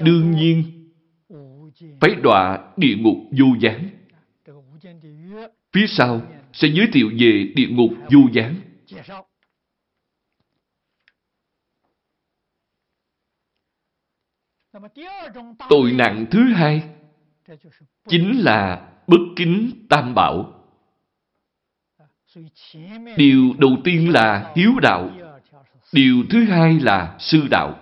Đương nhiên, phải đọa địa ngục vô gián. Phía sau sẽ giới thiệu về địa ngục vô gián. Tội nặng thứ hai chính là bất kính tam bảo. Điều đầu tiên là hiếu đạo. Điều thứ hai là sư đạo.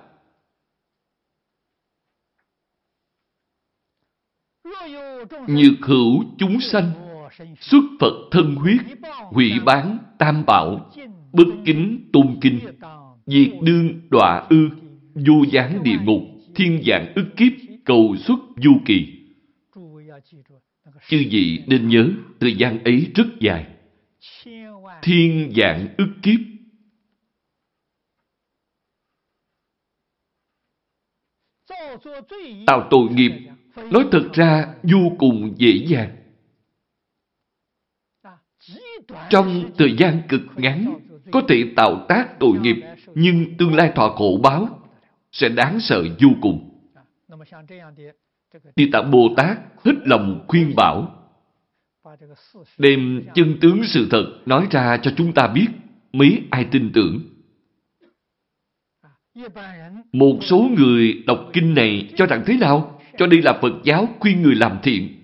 Nhược hữu chúng sanh, xuất Phật thân huyết, hủy bán tam bảo, bất kính tôn kinh, diệt đương đọa ư, vô gián địa ngục, thiên dạng ức kiếp, cầu xuất du kỳ. Chư vị nên nhớ, thời gian ấy rất dài. Thiên dạng ức kiếp. Tạo tội nghiệp, nói thật ra vô cùng dễ dàng. Trong thời gian cực ngắn, có thể tạo tác tội nghiệp, nhưng tương lai thọ khổ báo sẽ đáng sợ vô cùng. Địa Tạng Bồ Tát hết lòng khuyên bảo, đem chân tướng sự thật nói ra cho chúng ta biết, mấy ai tin tưởng. Một số người đọc kinh này cho rằng thế nào? Cho đây là Phật giáo khuyên người làm thiện.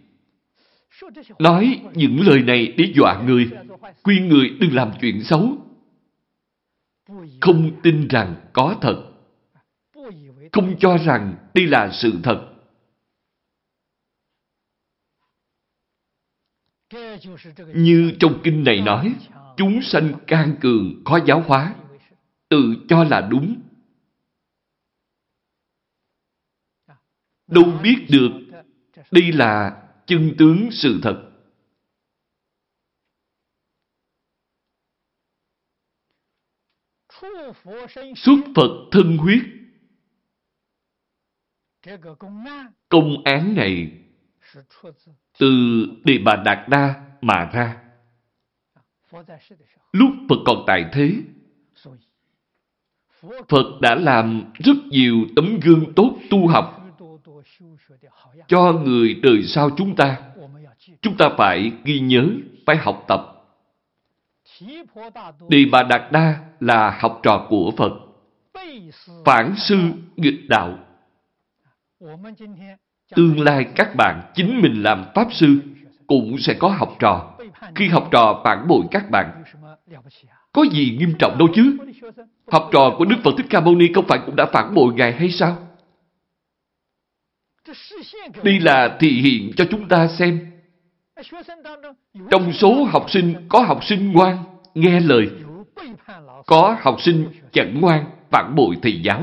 Nói những lời này để dọa người, khuyên người đừng làm chuyện xấu. Không tin rằng có thật. Không cho rằng đây là sự thật. Như trong kinh này nói, chúng sanh can cường, khó giáo hóa, tự cho là đúng. Đâu biết được đây là chân tướng sự thật. Xuất Phật thân huyết Công án này từ Đề Bà Đạt Đa mà ra. Lúc Phật còn tại thế, Phật đã làm rất nhiều tấm gương tốt tu học cho người đời sau chúng ta. Chúng ta phải ghi nhớ, phải học tập. Đề Bà Đạt Đa là học trò của Phật. Phản sư nghịch đạo. Tương lai các bạn chính mình làm Pháp Sư cũng sẽ có học trò. Khi học trò phản bội các bạn, có gì nghiêm trọng đâu chứ? Học trò của Đức Phật Thích Ca Mâu Ni không phải cũng đã phản bội Ngài hay sao? Đây là thị hiện cho chúng ta xem. Trong số học sinh có học sinh ngoan, nghe lời. Có học sinh chẳng ngoan, phản bội thầy giáo.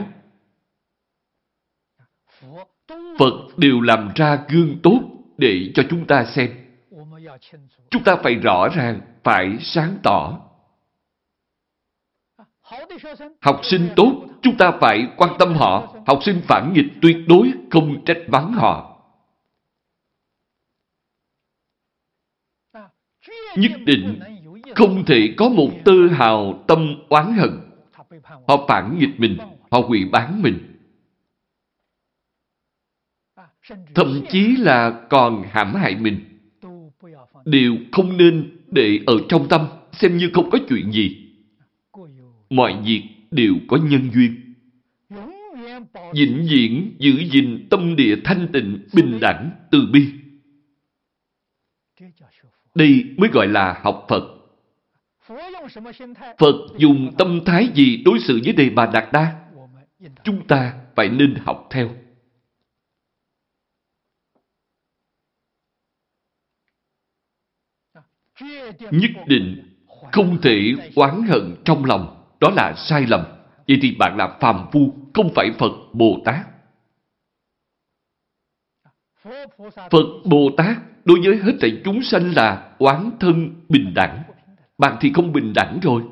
Phật đều làm ra gương tốt để cho chúng ta xem. Chúng ta phải rõ ràng, phải sáng tỏ. Học sinh tốt, chúng ta phải quan tâm họ. Học sinh phản nghịch tuyệt đối không trách mắng họ. Nhất định không thể có một tư hào tâm oán hận. Họ phản nghịch mình, họ quỷ bán mình. Thậm chí là còn hãm hại mình. Đều không nên để ở trong tâm, xem như không có chuyện gì mọi việc đều có nhân duyên. Vĩnh viễn giữ gìn tâm địa thanh tịnh, bình đẳng, từ bi. Đây mới gọi là học Phật. Phật dùng tâm thái gì đối xử với Đề Bà Đạt Đa? Chúng ta phải nên học theo. Nhất định không thể oán hận trong lòng đó là sai lầm. Vậy thì bạn là phàm phu, không phải Phật Bồ Tát. Phật Bồ Tát đối với hết thảy chúng sanh là oán thân bình đẳng. Bạn thì không bình đẳng rồi.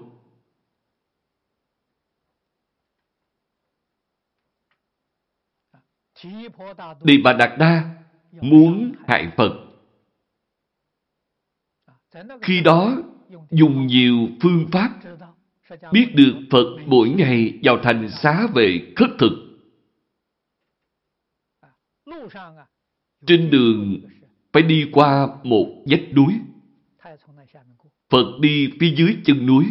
Đề Bà Đạt Đa muốn hại Phật. Khi đó dùng nhiều phương pháp biết được Phật mỗi ngày vào thành xá về khất thực. Trên đường phải đi qua một vách núi. Phật đi phía dưới chân núi.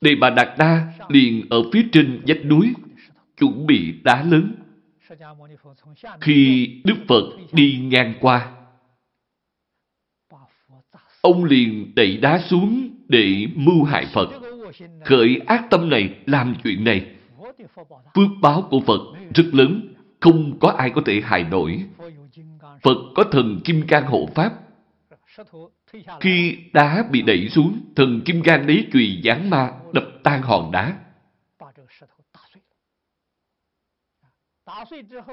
Đề Bà Đạt Đa liền ở phía trên vách núi, chuẩn bị đá lớn. Khi Đức Phật đi ngang qua, ông liền đẩy đá xuống để mưu hại Phật khởi ác tâm này làm chuyện này. Phước báo của Phật rất lớn, không có ai có thể hại nổi. Phật có thần Kim Cang hộ Pháp. Khi đá bị đẩy xuống, thần Kim Cang lấy chùy giáng ma, đập tan hòn đá.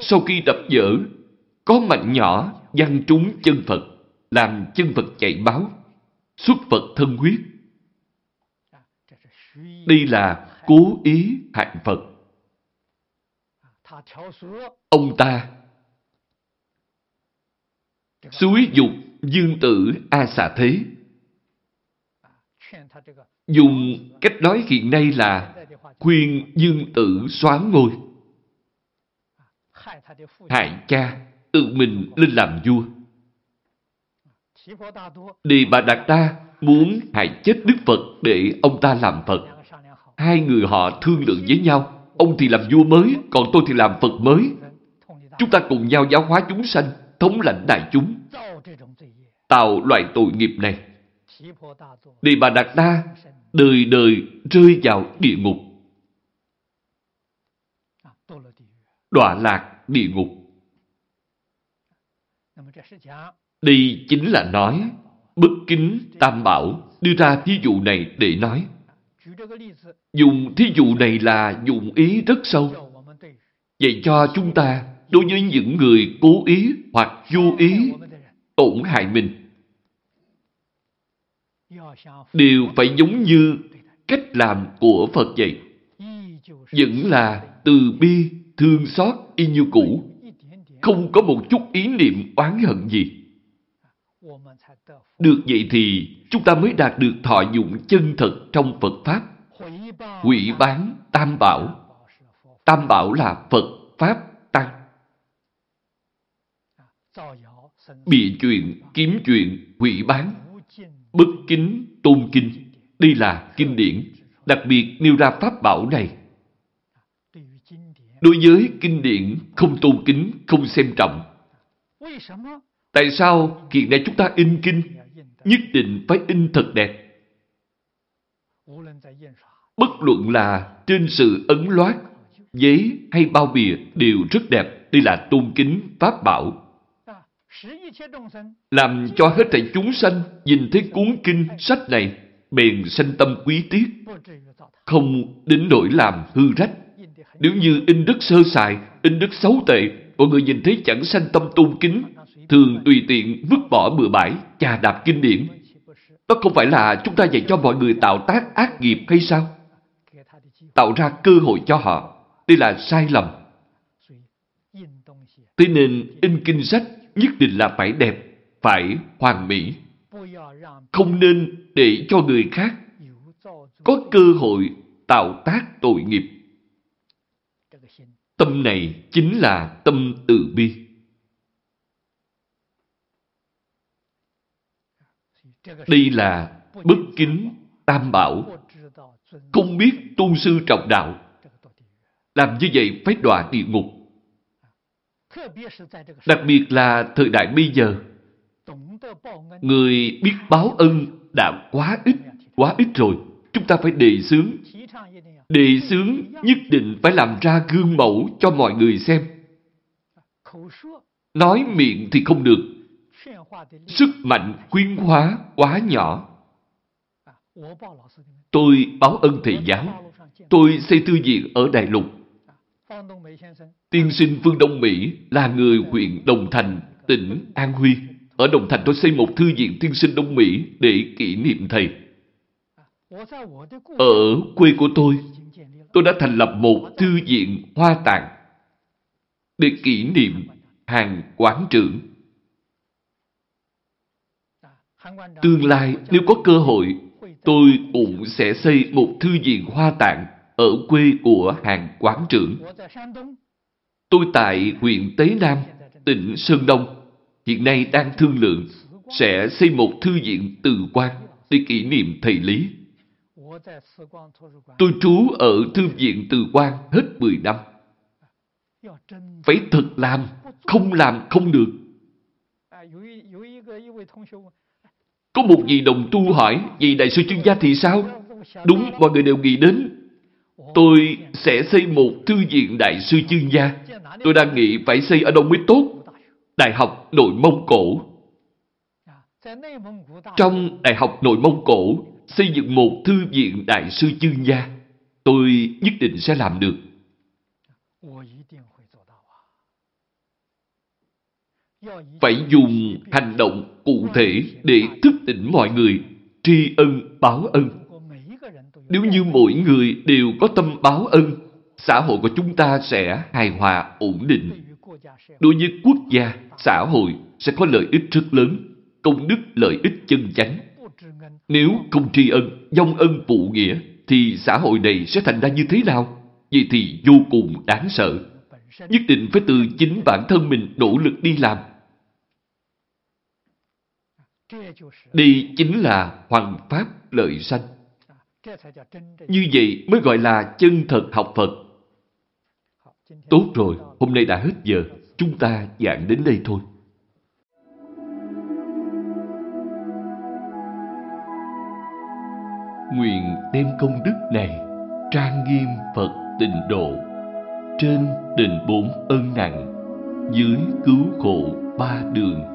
Sau khi đập dở, có mảnh nhỏ văng trúng chân Phật, làm chân Phật chảy máu, xuất Phật thân huyết. Đây là cố ý hại Phật. Ông ta xúi dục dương tử A xà thế. Dùng cách nói hiện nay là khuyên dương tử xoán ngôi. Hại cha, tự mình lên làm vua. Đi Bà Đạt Đa muốn hại chết Đức Phật để ông ta làm Phật. Hai người họ thương lượng với nhau. Ông thì làm vua mới, còn tôi thì làm Phật mới. Chúng ta cùng nhau giáo hóa chúng sanh, thống lãnh đại chúng. Tạo loại tội nghiệp này. Đi Bà Đạt Đa đời đời rơi vào địa ngục. Đọa lạc địa ngục. Đây chính là nói, bất kính tam bảo đưa ra thí dụ này để nói. Dùng thí dụ này là dùng ý rất sâu, dạy cho chúng ta đối với những người cố ý hoặc vô ý tổn hại mình. Đều phải giống như cách làm của Phật vậy. Vẫn là từ bi, thương xót y như cũ. Không có một chút ý niệm oán hận gì. Được vậy thì chúng ta mới đạt được thọ dụng chân thật trong Phật Pháp. Quỷ bán tam bảo. Tam bảo là Phật, Pháp, Tăng. Bịa chuyện, kiếm chuyện, quỷ bán, bất kính, tôn kinh. Đây là kinh điển, đặc biệt nêu ra Pháp bảo này. Đối với kinh điển không tôn kính, không xem trọng. Tại sao hiện nay chúng ta in kinh nhất định phải in thật đẹp? Bất luận là trên sự ấn loát, giấy hay bao bìa đều rất đẹp. Đây là tôn kính Pháp Bảo. Làm cho hết thảy chúng sanh nhìn thấy cuốn kinh sách này bền sanh tâm quý tiếc, không đến nỗi làm hư rách. Nếu như in đức sơ sài, in đức xấu tệ, mọi người nhìn thấy chẳng sanh tâm tôn kính, thường tùy tiện vứt bỏ bừa bãi, chà đạp kinh điển. Đó không phải là chúng ta dạy cho mọi người tạo tác ác nghiệp hay sao? Tạo ra cơ hội cho họ. Đây là sai lầm. Thế nên in kinh sách nhất định là phải đẹp, phải hoàn mỹ. Không nên để cho người khác có cơ hội tạo tác tội nghiệp. Tâm này chính là tâm từ bi. Đây là bất kính tam bảo. Không biết tu sư trọng đạo. Làm như vậy phải đọa địa ngục. Đặc biệt là thời đại bây giờ, người biết báo ân đã quá ít, quá ít rồi. Chúng ta phải đề xướng. Đề xướng nhất định phải làm ra gương mẫu cho mọi người xem. Nói miệng thì không được, sức mạnh khuyến hóa quá nhỏ. Tôi báo ân thầy giáo. Tôi xây thư viện ở Đại Lục. Tiên sinh Phương Đông Mỹ là người huyện Đồng Thành, tỉnh An Huy. Ở Đồng Thành tôi xây một thư viện tiên sinh Đông Mỹ để kỷ niệm thầy. Ở quê của tôi, tôi đã thành lập một thư viện hoa tạng để kỷ niệm hàng quán trưởng Tương lai nếu có cơ hội, tôi cũng sẽ xây một thư viện hoa tạng ở quê của hàng quán trưởng. Tôi tại huyện Tế Nam, tỉnh Sơn Đông, hiện nay đang thương lượng sẽ xây một thư viện từ quan để kỷ niệm thầy Lý. Tôi trú ở thư viện từ quan hết 10 năm. Phải thật làm, không làm không được. Có một vị đồng tu hỏi, Vị đại sư chuyên gia thì sao? Đúng, mọi người đều nghĩ đến. Tôi sẽ xây một thư viện đại sư chuyên gia. Tôi đang nghĩ phải xây ở đâu mới tốt, Đại học Nội Mông Cổ. Trong Đại học Nội Mông Cổ, Xây dựng một thư viện đại sư chuyên gia, Tôi nhất định sẽ làm được. phải dùng hành động cụ thể để thức tỉnh mọi người, tri ân báo ân. Nếu như mỗi người đều có tâm báo ân, xã hội của chúng ta sẽ hài hòa, ổn định. Đối với quốc gia, xã hội sẽ có lợi ích rất lớn, công đức lợi ích chân chánh. Nếu không tri ân, dông ân phụ nghĩa, thì xã hội này sẽ thành ra như thế nào? Vậy thì vô cùng đáng sợ. Nhất định phải từ chính bản thân mình nỗ lực đi làm đây chính là hoằng pháp lợi sanh. Như vậy mới gọi là chân thật học Phật. Tốt rồi, hôm nay đã hết giờ, chúng ta giảng đến đây thôi. Nguyện đem công đức này trang nghiêm Phật tịnh độ trên đền bốn ân nặng dưới cứu khổ ba đường